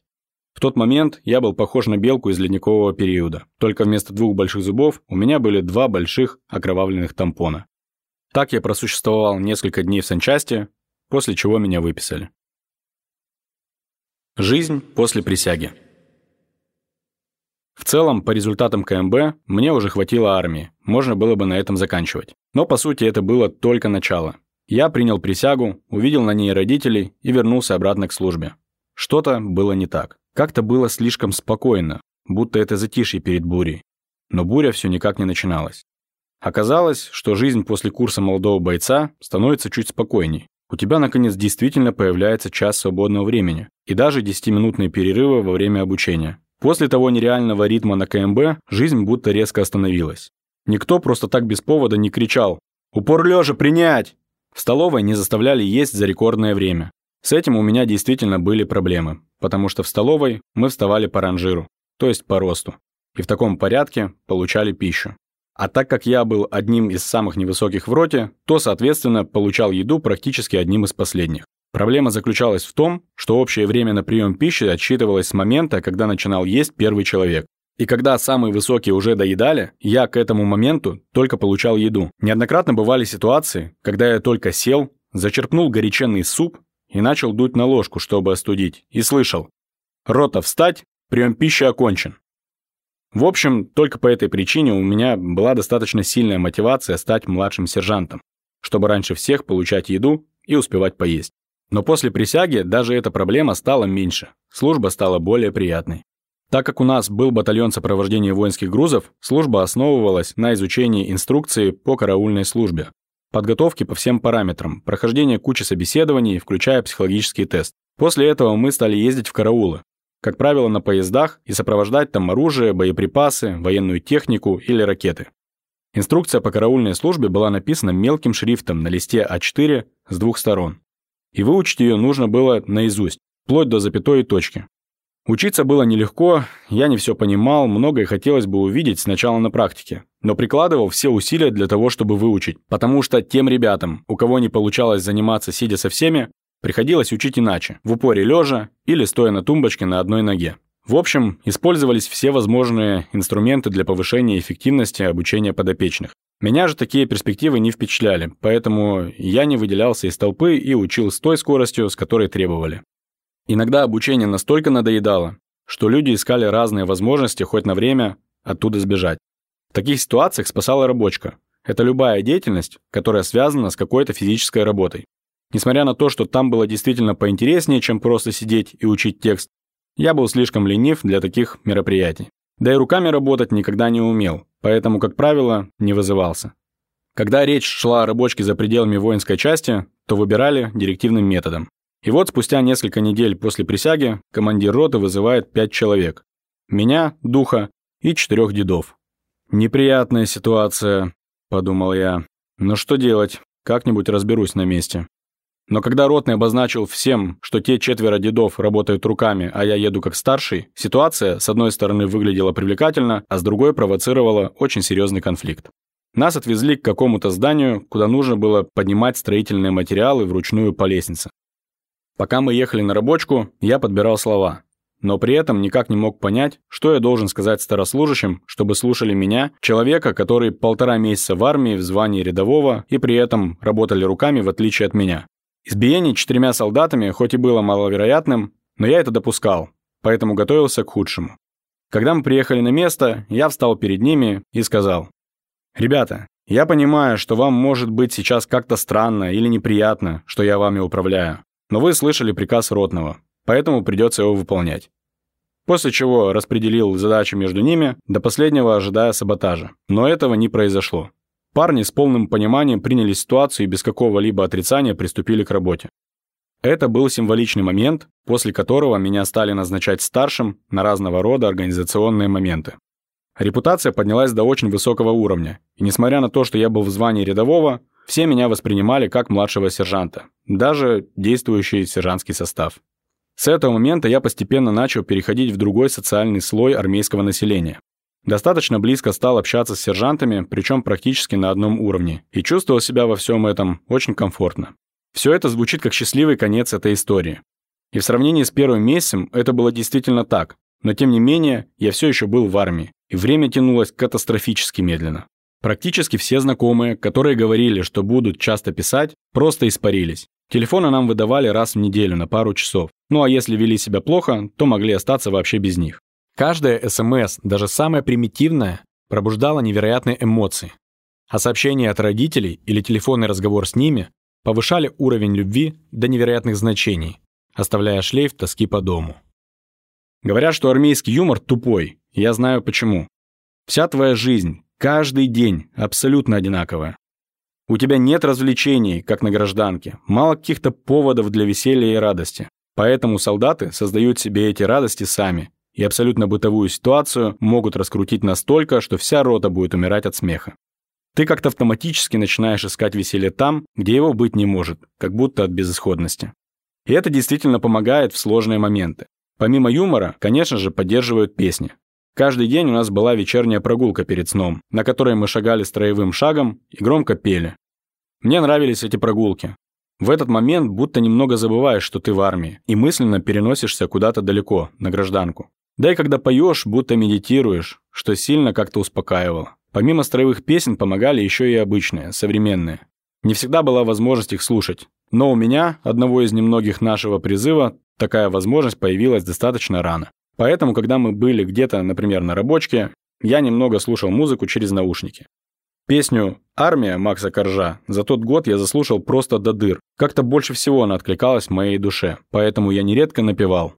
В тот момент я был похож на белку из ледникового периода, только вместо двух больших зубов у меня были два больших окровавленных тампона. Так я просуществовал несколько дней в санчасти, после чего меня выписали. Жизнь после присяги. В целом, по результатам КМБ, мне уже хватило армии, можно было бы на этом заканчивать. Но по сути это было только начало. Я принял присягу, увидел на ней родителей и вернулся обратно к службе. Что-то было не так. Как-то было слишком спокойно, будто это затишье перед бурей. Но буря все никак не начиналась. Оказалось, что жизнь после курса молодого бойца становится чуть спокойней. У тебя, наконец, действительно появляется час свободного времени и даже 10-минутные перерывы во время обучения. После того нереального ритма на КМБ жизнь будто резко остановилась. Никто просто так без повода не кричал «Упор лежа принять!». В столовой не заставляли есть за рекордное время. С этим у меня действительно были проблемы, потому что в столовой мы вставали по ранжиру, то есть по росту, и в таком порядке получали пищу. А так как я был одним из самых невысоких в роте, то, соответственно, получал еду практически одним из последних. Проблема заключалась в том, что общее время на прием пищи отсчитывалось с момента, когда начинал есть первый человек. И когда самые высокие уже доедали, я к этому моменту только получал еду. Неоднократно бывали ситуации, когда я только сел, зачерпнул горяченный суп и начал дуть на ложку, чтобы остудить, и слышал «Рота, встать! Прием пищи окончен!» В общем, только по этой причине у меня была достаточно сильная мотивация стать младшим сержантом, чтобы раньше всех получать еду и успевать поесть. Но после присяги даже эта проблема стала меньше, служба стала более приятной. Так как у нас был батальон сопровождения воинских грузов, служба основывалась на изучении инструкции по караульной службе, подготовке по всем параметрам, прохождение кучи собеседований, включая психологический тест. После этого мы стали ездить в караулы, как правило, на поездах и сопровождать там оружие, боеприпасы, военную технику или ракеты. Инструкция по караульной службе была написана мелким шрифтом на листе А4 с двух сторон. И выучить ее нужно было наизусть, вплоть до запятой и точки. Учиться было нелегко, я не все понимал, многое хотелось бы увидеть сначала на практике, но прикладывал все усилия для того, чтобы выучить, потому что тем ребятам, у кого не получалось заниматься сидя со всеми, Приходилось учить иначе, в упоре лежа или стоя на тумбочке на одной ноге. В общем, использовались все возможные инструменты для повышения эффективности обучения подопечных. Меня же такие перспективы не впечатляли, поэтому я не выделялся из толпы и учил с той скоростью, с которой требовали. Иногда обучение настолько надоедало, что люди искали разные возможности хоть на время оттуда сбежать. В таких ситуациях спасала рабочка. Это любая деятельность, которая связана с какой-то физической работой. Несмотря на то, что там было действительно поинтереснее, чем просто сидеть и учить текст, я был слишком ленив для таких мероприятий. Да и руками работать никогда не умел, поэтому, как правило, не вызывался. Когда речь шла о рабочке за пределами воинской части, то выбирали директивным методом. И вот спустя несколько недель после присяги командир роты вызывает пять человек. Меня, духа и четырех дедов. «Неприятная ситуация», – подумал я. «Но что делать? Как-нибудь разберусь на месте». Но когда Ротный обозначил всем, что те четверо дедов работают руками, а я еду как старший, ситуация, с одной стороны, выглядела привлекательно, а с другой провоцировала очень серьезный конфликт. Нас отвезли к какому-то зданию, куда нужно было поднимать строительные материалы вручную по лестнице. Пока мы ехали на рабочку, я подбирал слова, но при этом никак не мог понять, что я должен сказать старослужащим, чтобы слушали меня, человека, который полтора месяца в армии в звании рядового и при этом работали руками в отличие от меня. Избиение четырьмя солдатами хоть и было маловероятным, но я это допускал, поэтому готовился к худшему. Когда мы приехали на место, я встал перед ними и сказал, «Ребята, я понимаю, что вам может быть сейчас как-то странно или неприятно, что я вами управляю, но вы слышали приказ Ротного, поэтому придется его выполнять». После чего распределил задачи между ними, до последнего ожидая саботажа. Но этого не произошло. Парни с полным пониманием приняли ситуацию и без какого-либо отрицания приступили к работе. Это был символичный момент, после которого меня стали назначать старшим на разного рода организационные моменты. Репутация поднялась до очень высокого уровня, и несмотря на то, что я был в звании рядового, все меня воспринимали как младшего сержанта, даже действующий сержантский состав. С этого момента я постепенно начал переходить в другой социальный слой армейского населения. Достаточно близко стал общаться с сержантами, причем практически на одном уровне, и чувствовал себя во всем этом очень комфортно. Все это звучит как счастливый конец этой истории. И в сравнении с первым месяцем это было действительно так, но тем не менее я все еще был в армии, и время тянулось катастрофически медленно. Практически все знакомые, которые говорили, что будут часто писать, просто испарились. Телефоны нам выдавали раз в неделю на пару часов. Ну а если вели себя плохо, то могли остаться вообще без них. Каждая СМС, даже самая примитивная, пробуждала невероятные эмоции. А сообщения от родителей или телефонный разговор с ними повышали уровень любви до невероятных значений, оставляя шлейф тоски по дому. Говорят, что армейский юмор тупой, я знаю почему. Вся твоя жизнь, каждый день абсолютно одинаковая. У тебя нет развлечений, как на гражданке, мало каких-то поводов для веселья и радости. Поэтому солдаты создают себе эти радости сами, и абсолютно бытовую ситуацию могут раскрутить настолько, что вся рота будет умирать от смеха. Ты как-то автоматически начинаешь искать веселье там, где его быть не может, как будто от безысходности. И это действительно помогает в сложные моменты. Помимо юмора, конечно же, поддерживают песни. Каждый день у нас была вечерняя прогулка перед сном, на которой мы шагали строевым шагом и громко пели. Мне нравились эти прогулки. В этот момент будто немного забываешь, что ты в армии, и мысленно переносишься куда-то далеко, на гражданку. Да и когда поешь, будто медитируешь, что сильно как-то успокаивало. Помимо строевых песен помогали еще и обычные, современные. Не всегда была возможность их слушать. Но у меня, одного из немногих нашего призыва, такая возможность появилась достаточно рано. Поэтому, когда мы были где-то, например, на рабочке, я немного слушал музыку через наушники. Песню «Армия» Макса Коржа за тот год я заслушал просто до дыр. Как-то больше всего она откликалась в моей душе, поэтому я нередко напевал.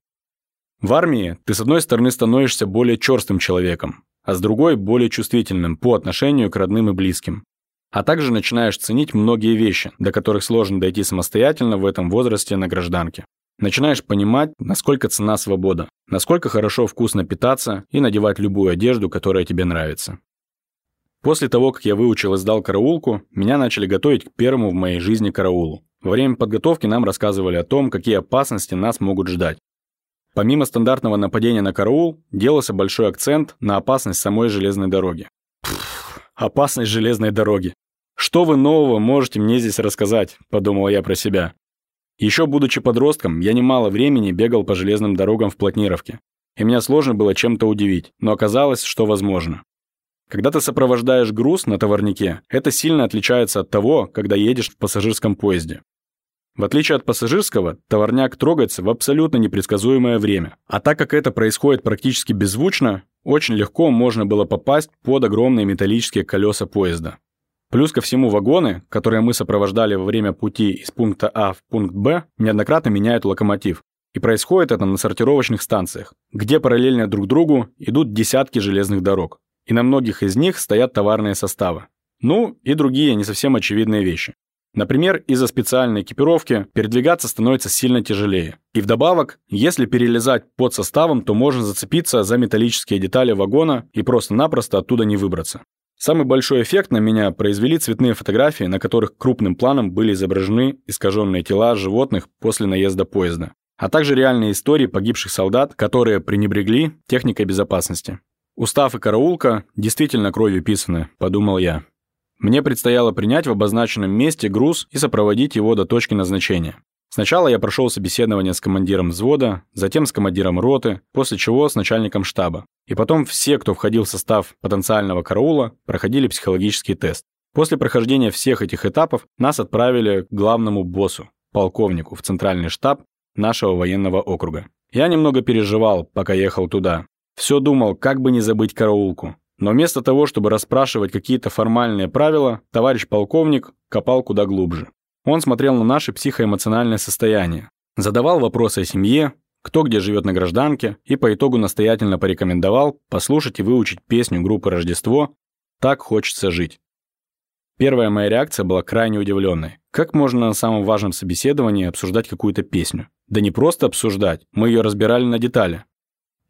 В армии ты с одной стороны становишься более черстым человеком, а с другой – более чувствительным по отношению к родным и близким. А также начинаешь ценить многие вещи, до которых сложно дойти самостоятельно в этом возрасте на гражданке. Начинаешь понимать, насколько цена свобода, насколько хорошо вкусно питаться и надевать любую одежду, которая тебе нравится. После того, как я выучил и сдал караулку, меня начали готовить к первому в моей жизни караулу. Во время подготовки нам рассказывали о том, какие опасности нас могут ждать. Помимо стандартного нападения на караул, делался большой акцент на опасность самой железной дороги. Пфф, опасность железной дороги. Что вы нового можете мне здесь рассказать, подумал я про себя. Еще будучи подростком, я немало времени бегал по железным дорогам в Плотнировке. И меня сложно было чем-то удивить, но оказалось, что возможно. Когда ты сопровождаешь груз на товарнике, это сильно отличается от того, когда едешь в пассажирском поезде. В отличие от пассажирского, товарняк трогается в абсолютно непредсказуемое время. А так как это происходит практически беззвучно, очень легко можно было попасть под огромные металлические колеса поезда. Плюс ко всему вагоны, которые мы сопровождали во время пути из пункта А в пункт Б, неоднократно меняют локомотив. И происходит это на сортировочных станциях, где параллельно друг другу идут десятки железных дорог. И на многих из них стоят товарные составы. Ну и другие не совсем очевидные вещи. Например, из-за специальной экипировки передвигаться становится сильно тяжелее. И вдобавок, если перелезать под составом, то можно зацепиться за металлические детали вагона и просто-напросто оттуда не выбраться. Самый большой эффект на меня произвели цветные фотографии, на которых крупным планом были изображены искаженные тела животных после наезда поезда, а также реальные истории погибших солдат, которые пренебрегли техникой безопасности. Устав и караулка действительно кровью писаны, подумал я. Мне предстояло принять в обозначенном месте груз и сопроводить его до точки назначения. Сначала я прошел собеседование с командиром взвода, затем с командиром роты, после чего с начальником штаба. И потом все, кто входил в состав потенциального караула, проходили психологический тест. После прохождения всех этих этапов нас отправили к главному боссу, полковнику, в центральный штаб нашего военного округа. Я немного переживал, пока ехал туда. Все думал, как бы не забыть караулку. Но вместо того, чтобы расспрашивать какие-то формальные правила, товарищ полковник копал куда глубже. Он смотрел на наше психоэмоциональное состояние, задавал вопросы о семье, кто где живет на гражданке, и по итогу настоятельно порекомендовал послушать и выучить песню группы «Рождество» «Так хочется жить». Первая моя реакция была крайне удивленной. Как можно на самом важном собеседовании обсуждать какую-то песню? Да не просто обсуждать, мы ее разбирали на детали.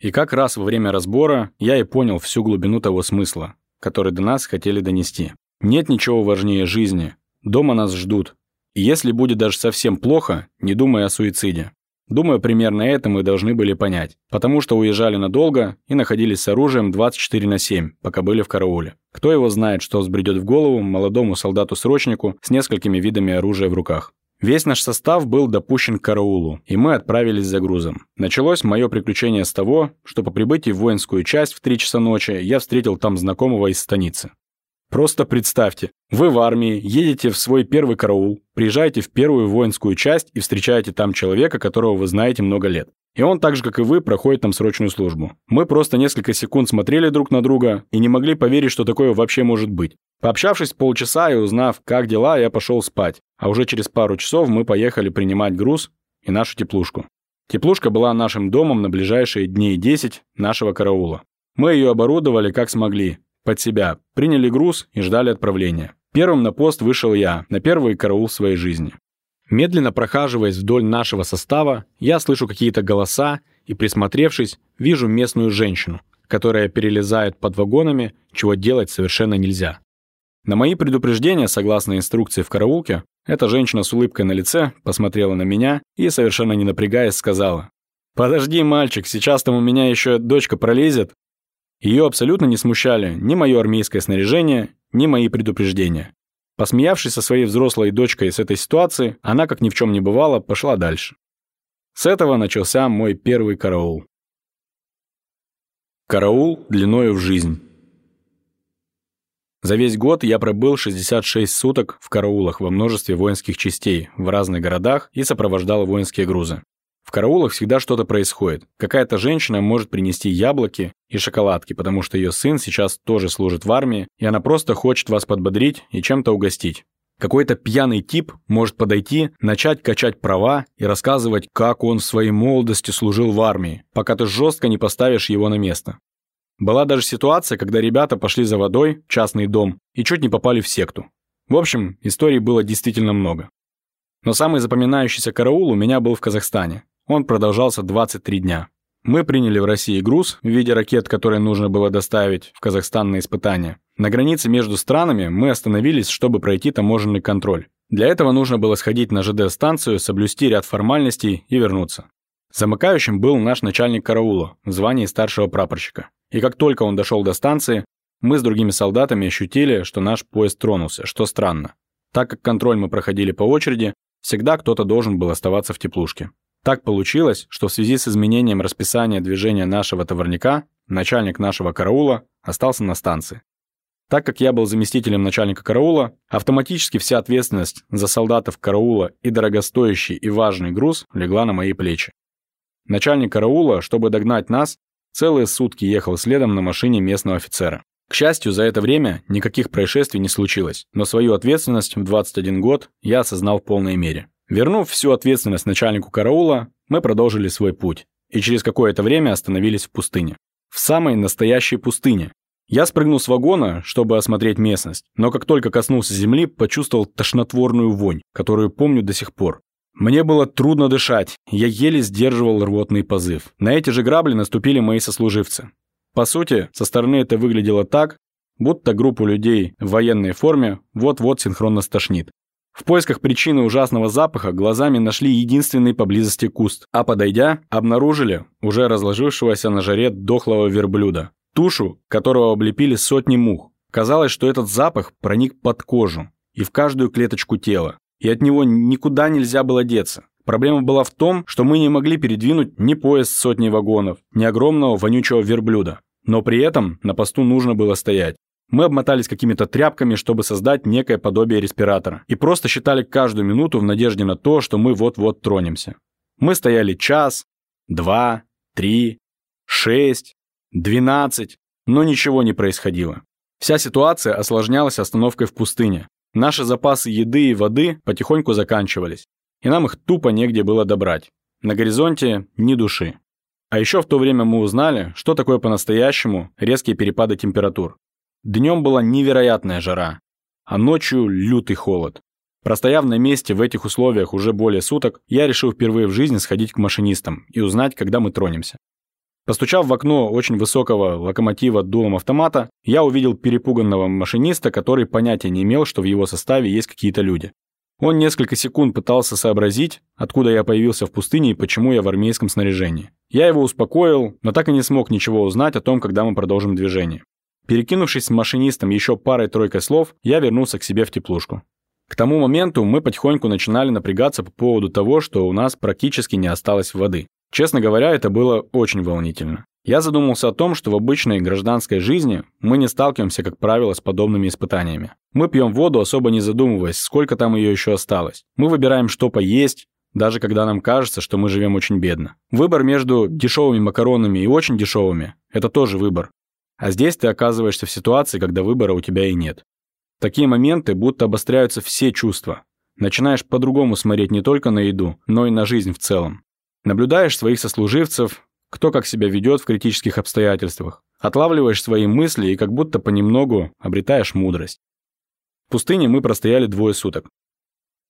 И как раз во время разбора я и понял всю глубину того смысла, который до нас хотели донести. Нет ничего важнее жизни, Дома нас ждут. И если будет даже совсем плохо, не думай о суициде. Думаю, примерно это мы должны были понять, потому что уезжали надолго и находились с оружием 24 на 7, пока были в карауле. Кто его знает, что взбредет в голову молодому солдату-срочнику с несколькими видами оружия в руках. Весь наш состав был допущен к караулу, и мы отправились за грузом. Началось мое приключение с того, что по прибытии в воинскую часть в 3 часа ночи я встретил там знакомого из станицы. Просто представьте, вы в армии, едете в свой первый караул, приезжаете в первую воинскую часть и встречаете там человека, которого вы знаете много лет. И он так же, как и вы, проходит там срочную службу. Мы просто несколько секунд смотрели друг на друга и не могли поверить, что такое вообще может быть. Пообщавшись полчаса и узнав, как дела, я пошел спать. А уже через пару часов мы поехали принимать груз и нашу теплушку. Теплушка была нашим домом на ближайшие дней 10 нашего караула. Мы ее оборудовали как смогли, под себя, приняли груз и ждали отправления. Первым на пост вышел я, на первый караул своей жизни. Медленно прохаживаясь вдоль нашего состава, я слышу какие-то голоса и, присмотревшись, вижу местную женщину, которая перелезает под вагонами, чего делать совершенно нельзя. На мои предупреждения, согласно инструкции в караулке, эта женщина с улыбкой на лице посмотрела на меня и, совершенно не напрягаясь, сказала, «Подожди, мальчик, сейчас там у меня еще дочка пролезет, ее абсолютно не смущали ни мое армейское снаряжение, ни мои предупреждения. Посмеявшись со своей взрослой дочкой с этой ситуации, она, как ни в чем не бывало, пошла дальше. С этого начался мой первый караул. Караул длиною в жизнь. За весь год я пробыл 66 суток в караулах во множестве воинских частей в разных городах и сопровождал воинские грузы. Караулах всегда что-то происходит. Какая-то женщина может принести яблоки и шоколадки, потому что ее сын сейчас тоже служит в армии, и она просто хочет вас подбодрить и чем-то угостить. Какой-то пьяный тип может подойти, начать качать права и рассказывать, как он в своей молодости служил в армии, пока ты жестко не поставишь его на место. Была даже ситуация, когда ребята пошли за водой в частный дом и чуть не попали в секту. В общем, историй было действительно много. Но самый запоминающийся караул у меня был в Казахстане. Он продолжался 23 дня. Мы приняли в России груз в виде ракет, которые нужно было доставить в Казахстан на испытания. На границе между странами мы остановились, чтобы пройти таможенный контроль. Для этого нужно было сходить на ЖД-станцию, соблюсти ряд формальностей и вернуться. Замыкающим был наш начальник караула в звании старшего прапорщика. И как только он дошел до станции, мы с другими солдатами ощутили, что наш поезд тронулся, что странно. Так как контроль мы проходили по очереди, всегда кто-то должен был оставаться в теплушке. Так получилось, что в связи с изменением расписания движения нашего товарника, начальник нашего караула остался на станции. Так как я был заместителем начальника караула, автоматически вся ответственность за солдатов караула и дорогостоящий и важный груз легла на мои плечи. Начальник караула, чтобы догнать нас, целые сутки ехал следом на машине местного офицера. К счастью, за это время никаких происшествий не случилось, но свою ответственность в 21 год я осознал в полной мере. Вернув всю ответственность начальнику караула, мы продолжили свой путь и через какое-то время остановились в пустыне. В самой настоящей пустыне. Я спрыгнул с вагона, чтобы осмотреть местность, но как только коснулся земли, почувствовал тошнотворную вонь, которую помню до сих пор. Мне было трудно дышать, я еле сдерживал рвотный позыв. На эти же грабли наступили мои сослуживцы. По сути, со стороны это выглядело так, будто группу людей в военной форме вот-вот синхронно стошнит. В поисках причины ужасного запаха глазами нашли единственный поблизости куст, а подойдя, обнаружили уже разложившегося на жаре дохлого верблюда. Тушу, которого облепили сотни мух. Казалось, что этот запах проник под кожу и в каждую клеточку тела, и от него никуда нельзя было деться. Проблема была в том, что мы не могли передвинуть ни поезд с сотней вагонов, ни огромного вонючего верблюда. Но при этом на посту нужно было стоять. Мы обмотались какими-то тряпками, чтобы создать некое подобие респиратора. И просто считали каждую минуту в надежде на то, что мы вот-вот тронемся. Мы стояли час, два, три, шесть, двенадцать, но ничего не происходило. Вся ситуация осложнялась остановкой в пустыне. Наши запасы еды и воды потихоньку заканчивались, и нам их тупо негде было добрать. На горизонте ни души. А еще в то время мы узнали, что такое по-настоящему резкие перепады температур. Днем была невероятная жара, а ночью лютый холод. Простояв на месте в этих условиях уже более суток, я решил впервые в жизни сходить к машинистам и узнать, когда мы тронемся. Постучав в окно очень высокого локомотива дулом автомата, я увидел перепуганного машиниста, который понятия не имел, что в его составе есть какие-то люди. Он несколько секунд пытался сообразить, откуда я появился в пустыне и почему я в армейском снаряжении. Я его успокоил, но так и не смог ничего узнать о том, когда мы продолжим движение. Перекинувшись с машинистом еще парой-тройкой слов, я вернулся к себе в теплушку. К тому моменту мы потихоньку начинали напрягаться по поводу того, что у нас практически не осталось воды. Честно говоря, это было очень волнительно. Я задумался о том, что в обычной гражданской жизни мы не сталкиваемся, как правило, с подобными испытаниями. Мы пьем воду, особо не задумываясь, сколько там ее еще осталось. Мы выбираем, что поесть, даже когда нам кажется, что мы живем очень бедно. Выбор между дешевыми макаронами и очень дешевыми – это тоже выбор. А здесь ты оказываешься в ситуации, когда выбора у тебя и нет. Такие моменты будто обостряются все чувства. Начинаешь по-другому смотреть не только на еду, но и на жизнь в целом. Наблюдаешь своих сослуживцев, кто как себя ведет в критических обстоятельствах. Отлавливаешь свои мысли и как будто понемногу обретаешь мудрость. В пустыне мы простояли двое суток.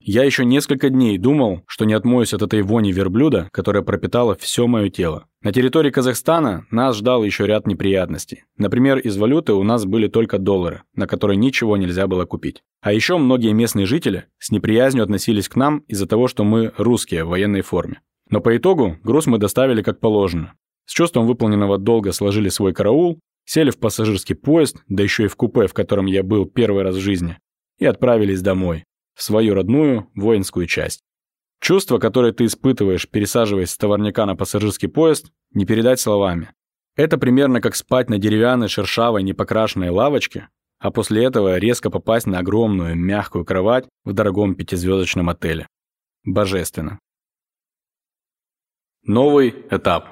Я еще несколько дней думал, что не отмоюсь от этой вони верблюда, которая пропитала все мое тело. На территории Казахстана нас ждал еще ряд неприятностей. Например, из валюты у нас были только доллары, на которые ничего нельзя было купить. А еще многие местные жители с неприязнью относились к нам из-за того, что мы русские в военной форме. Но по итогу груз мы доставили как положено. С чувством выполненного долга сложили свой караул, сели в пассажирский поезд, да еще и в купе, в котором я был первый раз в жизни, и отправились домой, в свою родную воинскую часть. Чувство, которое ты испытываешь, пересаживаясь с товарняка на пассажирский поезд, не передать словами. Это примерно как спать на деревянной, шершавой, непокрашенной лавочке, а после этого резко попасть на огромную, мягкую кровать в дорогом пятизвездочном отеле. Божественно. Новый этап.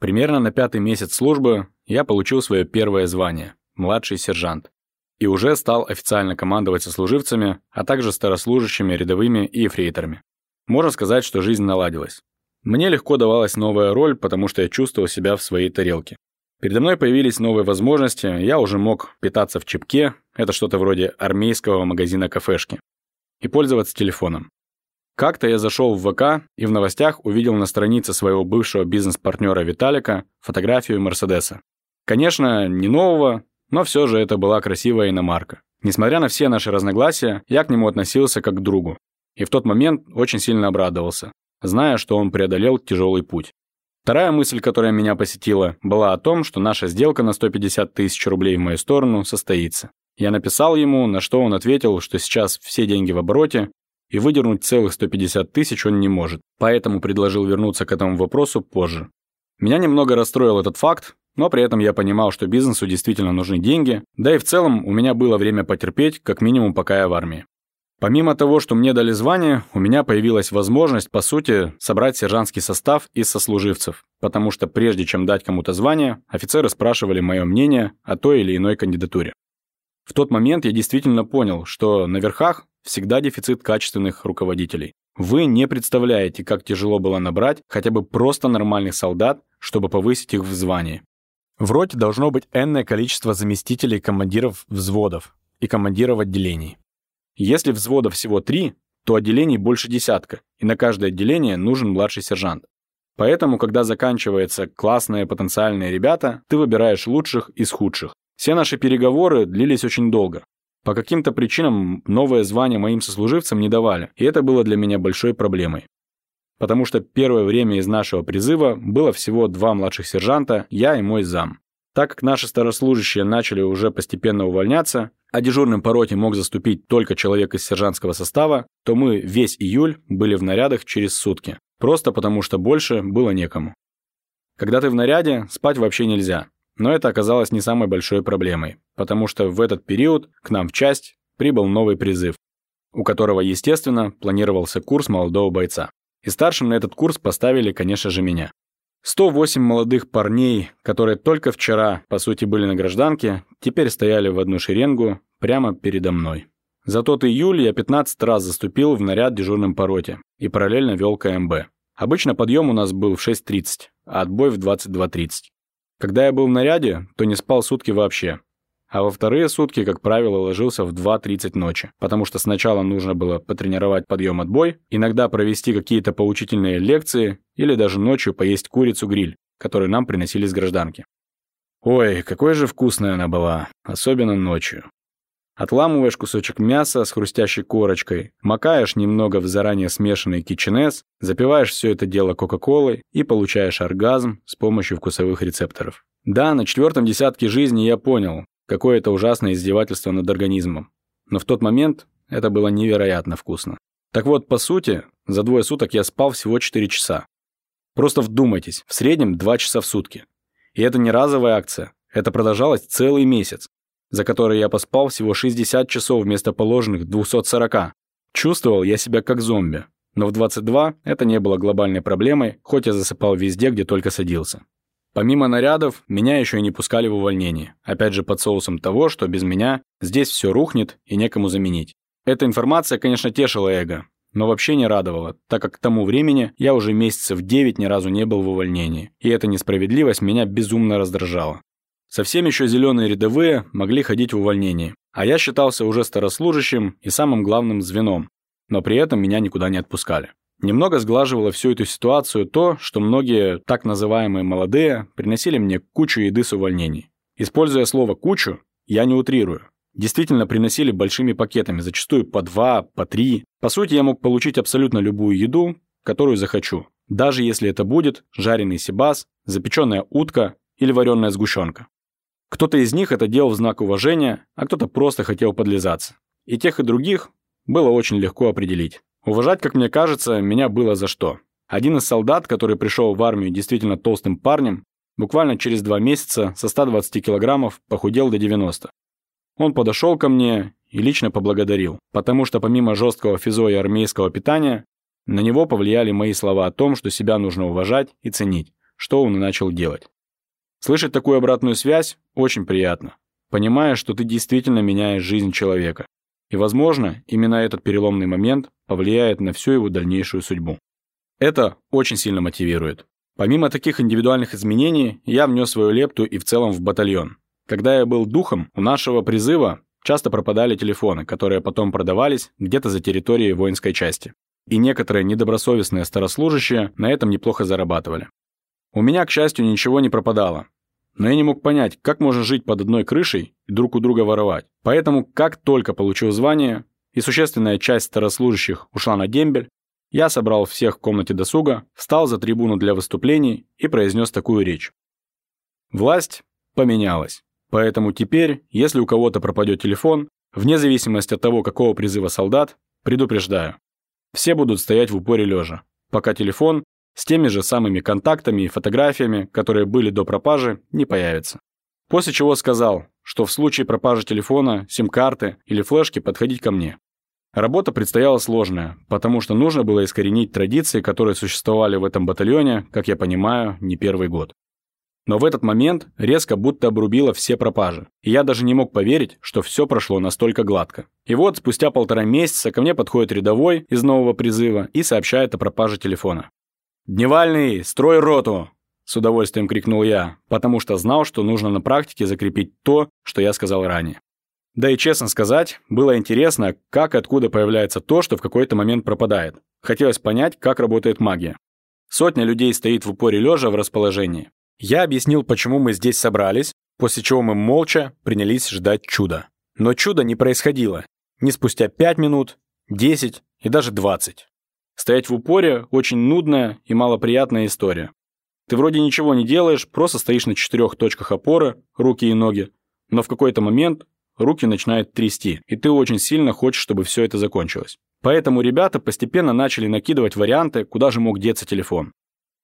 Примерно на пятый месяц службы я получил свое первое звание – младший сержант. И уже стал официально командовать сослуживцами, а также старослужащими, рядовыми и эфрейторами. Можно сказать, что жизнь наладилась. Мне легко давалась новая роль, потому что я чувствовал себя в своей тарелке. Передо мной появились новые возможности, я уже мог питаться в чипке, это что-то вроде армейского магазина кафешки, и пользоваться телефоном. Как-то я зашел в ВК и в новостях увидел на странице своего бывшего бизнес-партнера Виталика фотографию Мерседеса. Конечно, не нового, но все же это была красивая иномарка. Несмотря на все наши разногласия, я к нему относился как к другу. И в тот момент очень сильно обрадовался, зная, что он преодолел тяжелый путь. Вторая мысль, которая меня посетила, была о том, что наша сделка на 150 тысяч рублей в мою сторону состоится. Я написал ему, на что он ответил, что сейчас все деньги в обороте, и выдернуть целых 150 тысяч он не может, поэтому предложил вернуться к этому вопросу позже. Меня немного расстроил этот факт, но при этом я понимал, что бизнесу действительно нужны деньги, да и в целом у меня было время потерпеть, как минимум пока я в армии. Помимо того, что мне дали звание, у меня появилась возможность, по сути, собрать сержантский состав из сослуживцев, потому что прежде чем дать кому-то звание, офицеры спрашивали мое мнение о той или иной кандидатуре. В тот момент я действительно понял, что на верхах всегда дефицит качественных руководителей. Вы не представляете, как тяжело было набрать хотя бы просто нормальных солдат, чтобы повысить их в звании. В роте должно быть энное количество заместителей командиров взводов и командиров отделений. Если взводов всего три, то отделений больше десятка, и на каждое отделение нужен младший сержант. Поэтому, когда заканчивается классные потенциальные ребята, ты выбираешь лучших из худших. Все наши переговоры длились очень долго. По каким-то причинам новое звание моим сослуживцам не давали, и это было для меня большой проблемой. Потому что первое время из нашего призыва было всего два младших сержанта, я и мой зам. Так как наши старослужащие начали уже постепенно увольняться, а дежурным по роте мог заступить только человек из сержантского состава, то мы весь июль были в нарядах через сутки, просто потому что больше было некому. Когда ты в наряде, спать вообще нельзя, но это оказалось не самой большой проблемой, потому что в этот период к нам в часть прибыл новый призыв, у которого, естественно, планировался курс молодого бойца. И старшим на этот курс поставили, конечно же, меня. 108 молодых парней, которые только вчера, по сути, были на гражданке, теперь стояли в одну шеренгу прямо передо мной. За тот июль я 15 раз заступил в наряд дежурным по роте и параллельно вел КМБ. Обычно подъем у нас был в 6.30, а отбой в 22.30. Когда я был в наряде, то не спал сутки вообще. А во вторые сутки, как правило, ложился в 2.30 ночи, потому что сначала нужно было потренировать подъем-отбой, иногда провести какие-то поучительные лекции или даже ночью поесть курицу-гриль, который нам приносили с гражданки. Ой, какой же вкусная она была, особенно ночью. Отламываешь кусочек мяса с хрустящей корочкой, макаешь немного в заранее смешанный киченес, запиваешь все это дело кока-колой и получаешь оргазм с помощью вкусовых рецепторов. Да, на четвертом десятке жизни я понял, какое это ужасное издевательство над организмом. Но в тот момент это было невероятно вкусно. Так вот, по сути, за двое суток я спал всего 4 часа. Просто вдумайтесь, в среднем 2 часа в сутки. И это не разовая акция, это продолжалось целый месяц за который я поспал всего 60 часов вместо положенных 240. Чувствовал я себя как зомби. Но в 22 это не было глобальной проблемой, хоть я засыпал везде, где только садился. Помимо нарядов, меня еще и не пускали в увольнение. Опять же под соусом того, что без меня здесь все рухнет и некому заменить. Эта информация, конечно, тешила эго, но вообще не радовала, так как к тому времени я уже месяцев 9 ни разу не был в увольнении. И эта несправедливость меня безумно раздражала. Совсем еще зеленые рядовые могли ходить в увольнении, а я считался уже старослужащим и самым главным звеном, но при этом меня никуда не отпускали. Немного сглаживало всю эту ситуацию то, что многие так называемые молодые приносили мне кучу еды с увольнений. Используя слово «кучу», я не утрирую. Действительно приносили большими пакетами, зачастую по два, по три. По сути, я мог получить абсолютно любую еду, которую захочу. Даже если это будет жареный сибас, запеченная утка или вареная сгущенка. Кто-то из них это делал в знак уважения, а кто-то просто хотел подлизаться. И тех, и других было очень легко определить. Уважать, как мне кажется, меня было за что. Один из солдат, который пришел в армию действительно толстым парнем, буквально через два месяца со 120 килограммов похудел до 90. Он подошел ко мне и лично поблагодарил, потому что помимо жесткого физо и армейского питания, на него повлияли мои слова о том, что себя нужно уважать и ценить, что он и начал делать. Слышать такую обратную связь очень приятно, понимая, что ты действительно меняешь жизнь человека. И, возможно, именно этот переломный момент повлияет на всю его дальнейшую судьбу. Это очень сильно мотивирует. Помимо таких индивидуальных изменений, я внес свою лепту и в целом в батальон. Когда я был духом, у нашего призыва часто пропадали телефоны, которые потом продавались где-то за территорией воинской части. И некоторые недобросовестные старослужащие на этом неплохо зарабатывали. У меня, к счастью, ничего не пропадало, но я не мог понять, как можно жить под одной крышей и друг у друга воровать. Поэтому, как только получил звание, и существенная часть старослужащих ушла на дембель, я собрал всех в комнате досуга, встал за трибуну для выступлений и произнес такую речь. Власть поменялась. Поэтому теперь, если у кого-то пропадет телефон, вне зависимости от того, какого призыва солдат, предупреждаю. Все будут стоять в упоре лежа, пока телефон с теми же самыми контактами и фотографиями, которые были до пропажи, не появится. После чего сказал, что в случае пропажи телефона, сим-карты или флешки подходить ко мне. Работа предстояла сложная, потому что нужно было искоренить традиции, которые существовали в этом батальоне, как я понимаю, не первый год. Но в этот момент резко будто обрубило все пропажи, и я даже не мог поверить, что все прошло настолько гладко. И вот спустя полтора месяца ко мне подходит рядовой из нового призыва и сообщает о пропаже телефона. «Дневальный, строй роту!» С удовольствием крикнул я, потому что знал, что нужно на практике закрепить то, что я сказал ранее. Да и честно сказать, было интересно, как и откуда появляется то, что в какой-то момент пропадает. Хотелось понять, как работает магия. Сотня людей стоит в упоре лежа в расположении. Я объяснил, почему мы здесь собрались, после чего мы молча принялись ждать чуда. Но чуда не происходило. Ни спустя 5 минут, 10 и даже 20. Стоять в упоре – очень нудная и малоприятная история. Ты вроде ничего не делаешь, просто стоишь на четырех точках опоры, руки и ноги, но в какой-то момент руки начинают трясти, и ты очень сильно хочешь, чтобы все это закончилось. Поэтому ребята постепенно начали накидывать варианты, куда же мог деться телефон.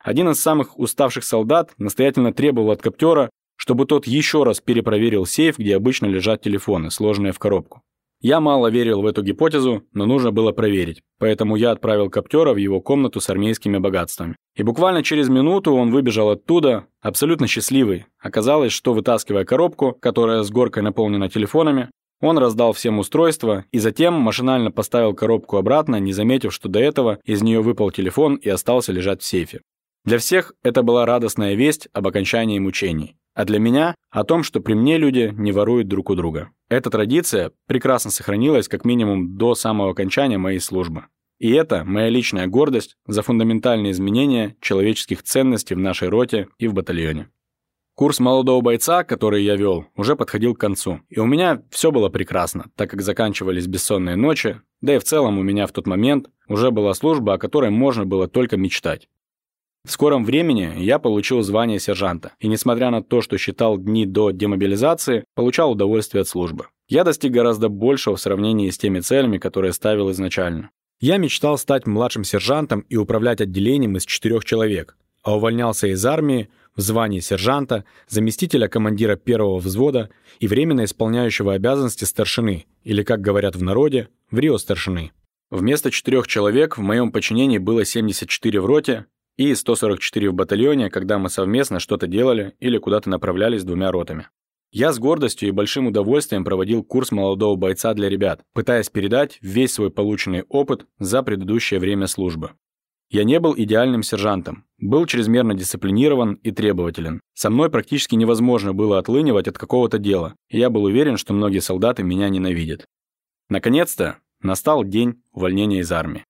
Один из самых уставших солдат настоятельно требовал от коптера, чтобы тот еще раз перепроверил сейф, где обычно лежат телефоны, сложенные в коробку. Я мало верил в эту гипотезу, но нужно было проверить, поэтому я отправил коптера в его комнату с армейскими богатствами. И буквально через минуту он выбежал оттуда, абсолютно счастливый. Оказалось, что вытаскивая коробку, которая с горкой наполнена телефонами, он раздал всем устройства и затем машинально поставил коробку обратно, не заметив, что до этого из нее выпал телефон и остался лежать в сейфе. Для всех это была радостная весть об окончании мучений. А для меня – о том, что при мне люди не воруют друг у друга. Эта традиция прекрасно сохранилась как минимум до самого окончания моей службы. И это моя личная гордость за фундаментальные изменения человеческих ценностей в нашей роте и в батальоне. Курс молодого бойца, который я вел, уже подходил к концу. И у меня все было прекрасно, так как заканчивались бессонные ночи, да и в целом у меня в тот момент уже была служба, о которой можно было только мечтать. В скором времени я получил звание сержанта, и несмотря на то, что считал дни до демобилизации, получал удовольствие от службы. Я достиг гораздо большего в сравнении с теми целями, которые ставил изначально. Я мечтал стать младшим сержантом и управлять отделением из четырех человек, а увольнялся из армии в звании сержанта, заместителя командира первого взвода и временно исполняющего обязанности старшины, или, как говорят в народе, в Рио старшины. Вместо четырех человек в моем подчинении было 74 в роте и 144 в батальоне, когда мы совместно что-то делали или куда-то направлялись двумя ротами. Я с гордостью и большим удовольствием проводил курс молодого бойца для ребят, пытаясь передать весь свой полученный опыт за предыдущее время службы. Я не был идеальным сержантом, был чрезмерно дисциплинирован и требователен. Со мной практически невозможно было отлынивать от какого-то дела, и я был уверен, что многие солдаты меня ненавидят. Наконец-то настал день увольнения из армии.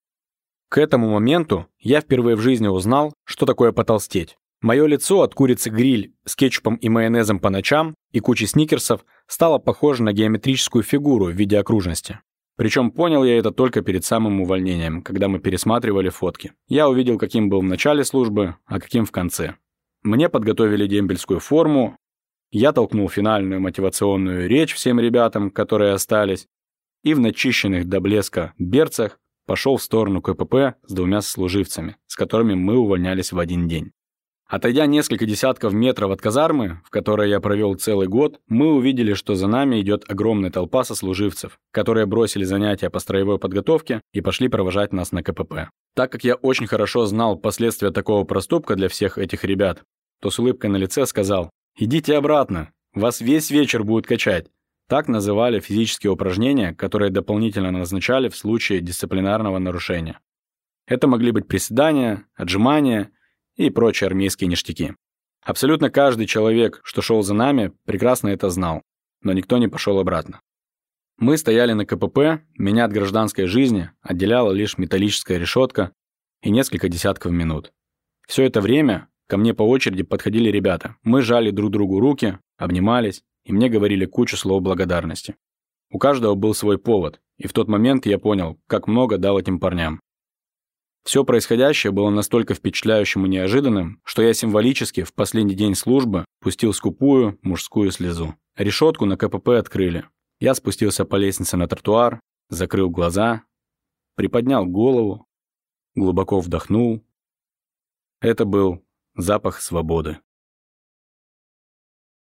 К этому моменту я впервые в жизни узнал, что такое потолстеть. Мое лицо от курицы гриль с кетчупом и майонезом по ночам и кучей сникерсов стало похоже на геометрическую фигуру в виде окружности. Причем понял я это только перед самым увольнением, когда мы пересматривали фотки. Я увидел, каким был в начале службы, а каким в конце. Мне подготовили дембельскую форму, я толкнул финальную мотивационную речь всем ребятам, которые остались, и в начищенных до блеска берцах пошел в сторону КПП с двумя служивцами, с которыми мы увольнялись в один день. Отойдя несколько десятков метров от казармы, в которой я провел целый год, мы увидели, что за нами идет огромная толпа сослуживцев, которые бросили занятия по строевой подготовке и пошли провожать нас на КПП. Так как я очень хорошо знал последствия такого проступка для всех этих ребят, то с улыбкой на лице сказал «Идите обратно, вас весь вечер будут качать». Так называли физические упражнения, которые дополнительно назначали в случае дисциплинарного нарушения. Это могли быть приседания, отжимания и прочие армейские ништяки. Абсолютно каждый человек, что шел за нами, прекрасно это знал, но никто не пошел обратно. Мы стояли на КПП, меня от гражданской жизни отделяла лишь металлическая решетка и несколько десятков минут. Все это время ко мне по очереди подходили ребята. Мы жали друг другу руки, обнимались, и мне говорили кучу слов благодарности. У каждого был свой повод, и в тот момент я понял, как много дал этим парням. Все происходящее было настолько впечатляющим и неожиданным, что я символически в последний день службы пустил скупую мужскую слезу. Решетку на КПП открыли. Я спустился по лестнице на тротуар, закрыл глаза, приподнял голову, глубоко вдохнул. Это был запах свободы.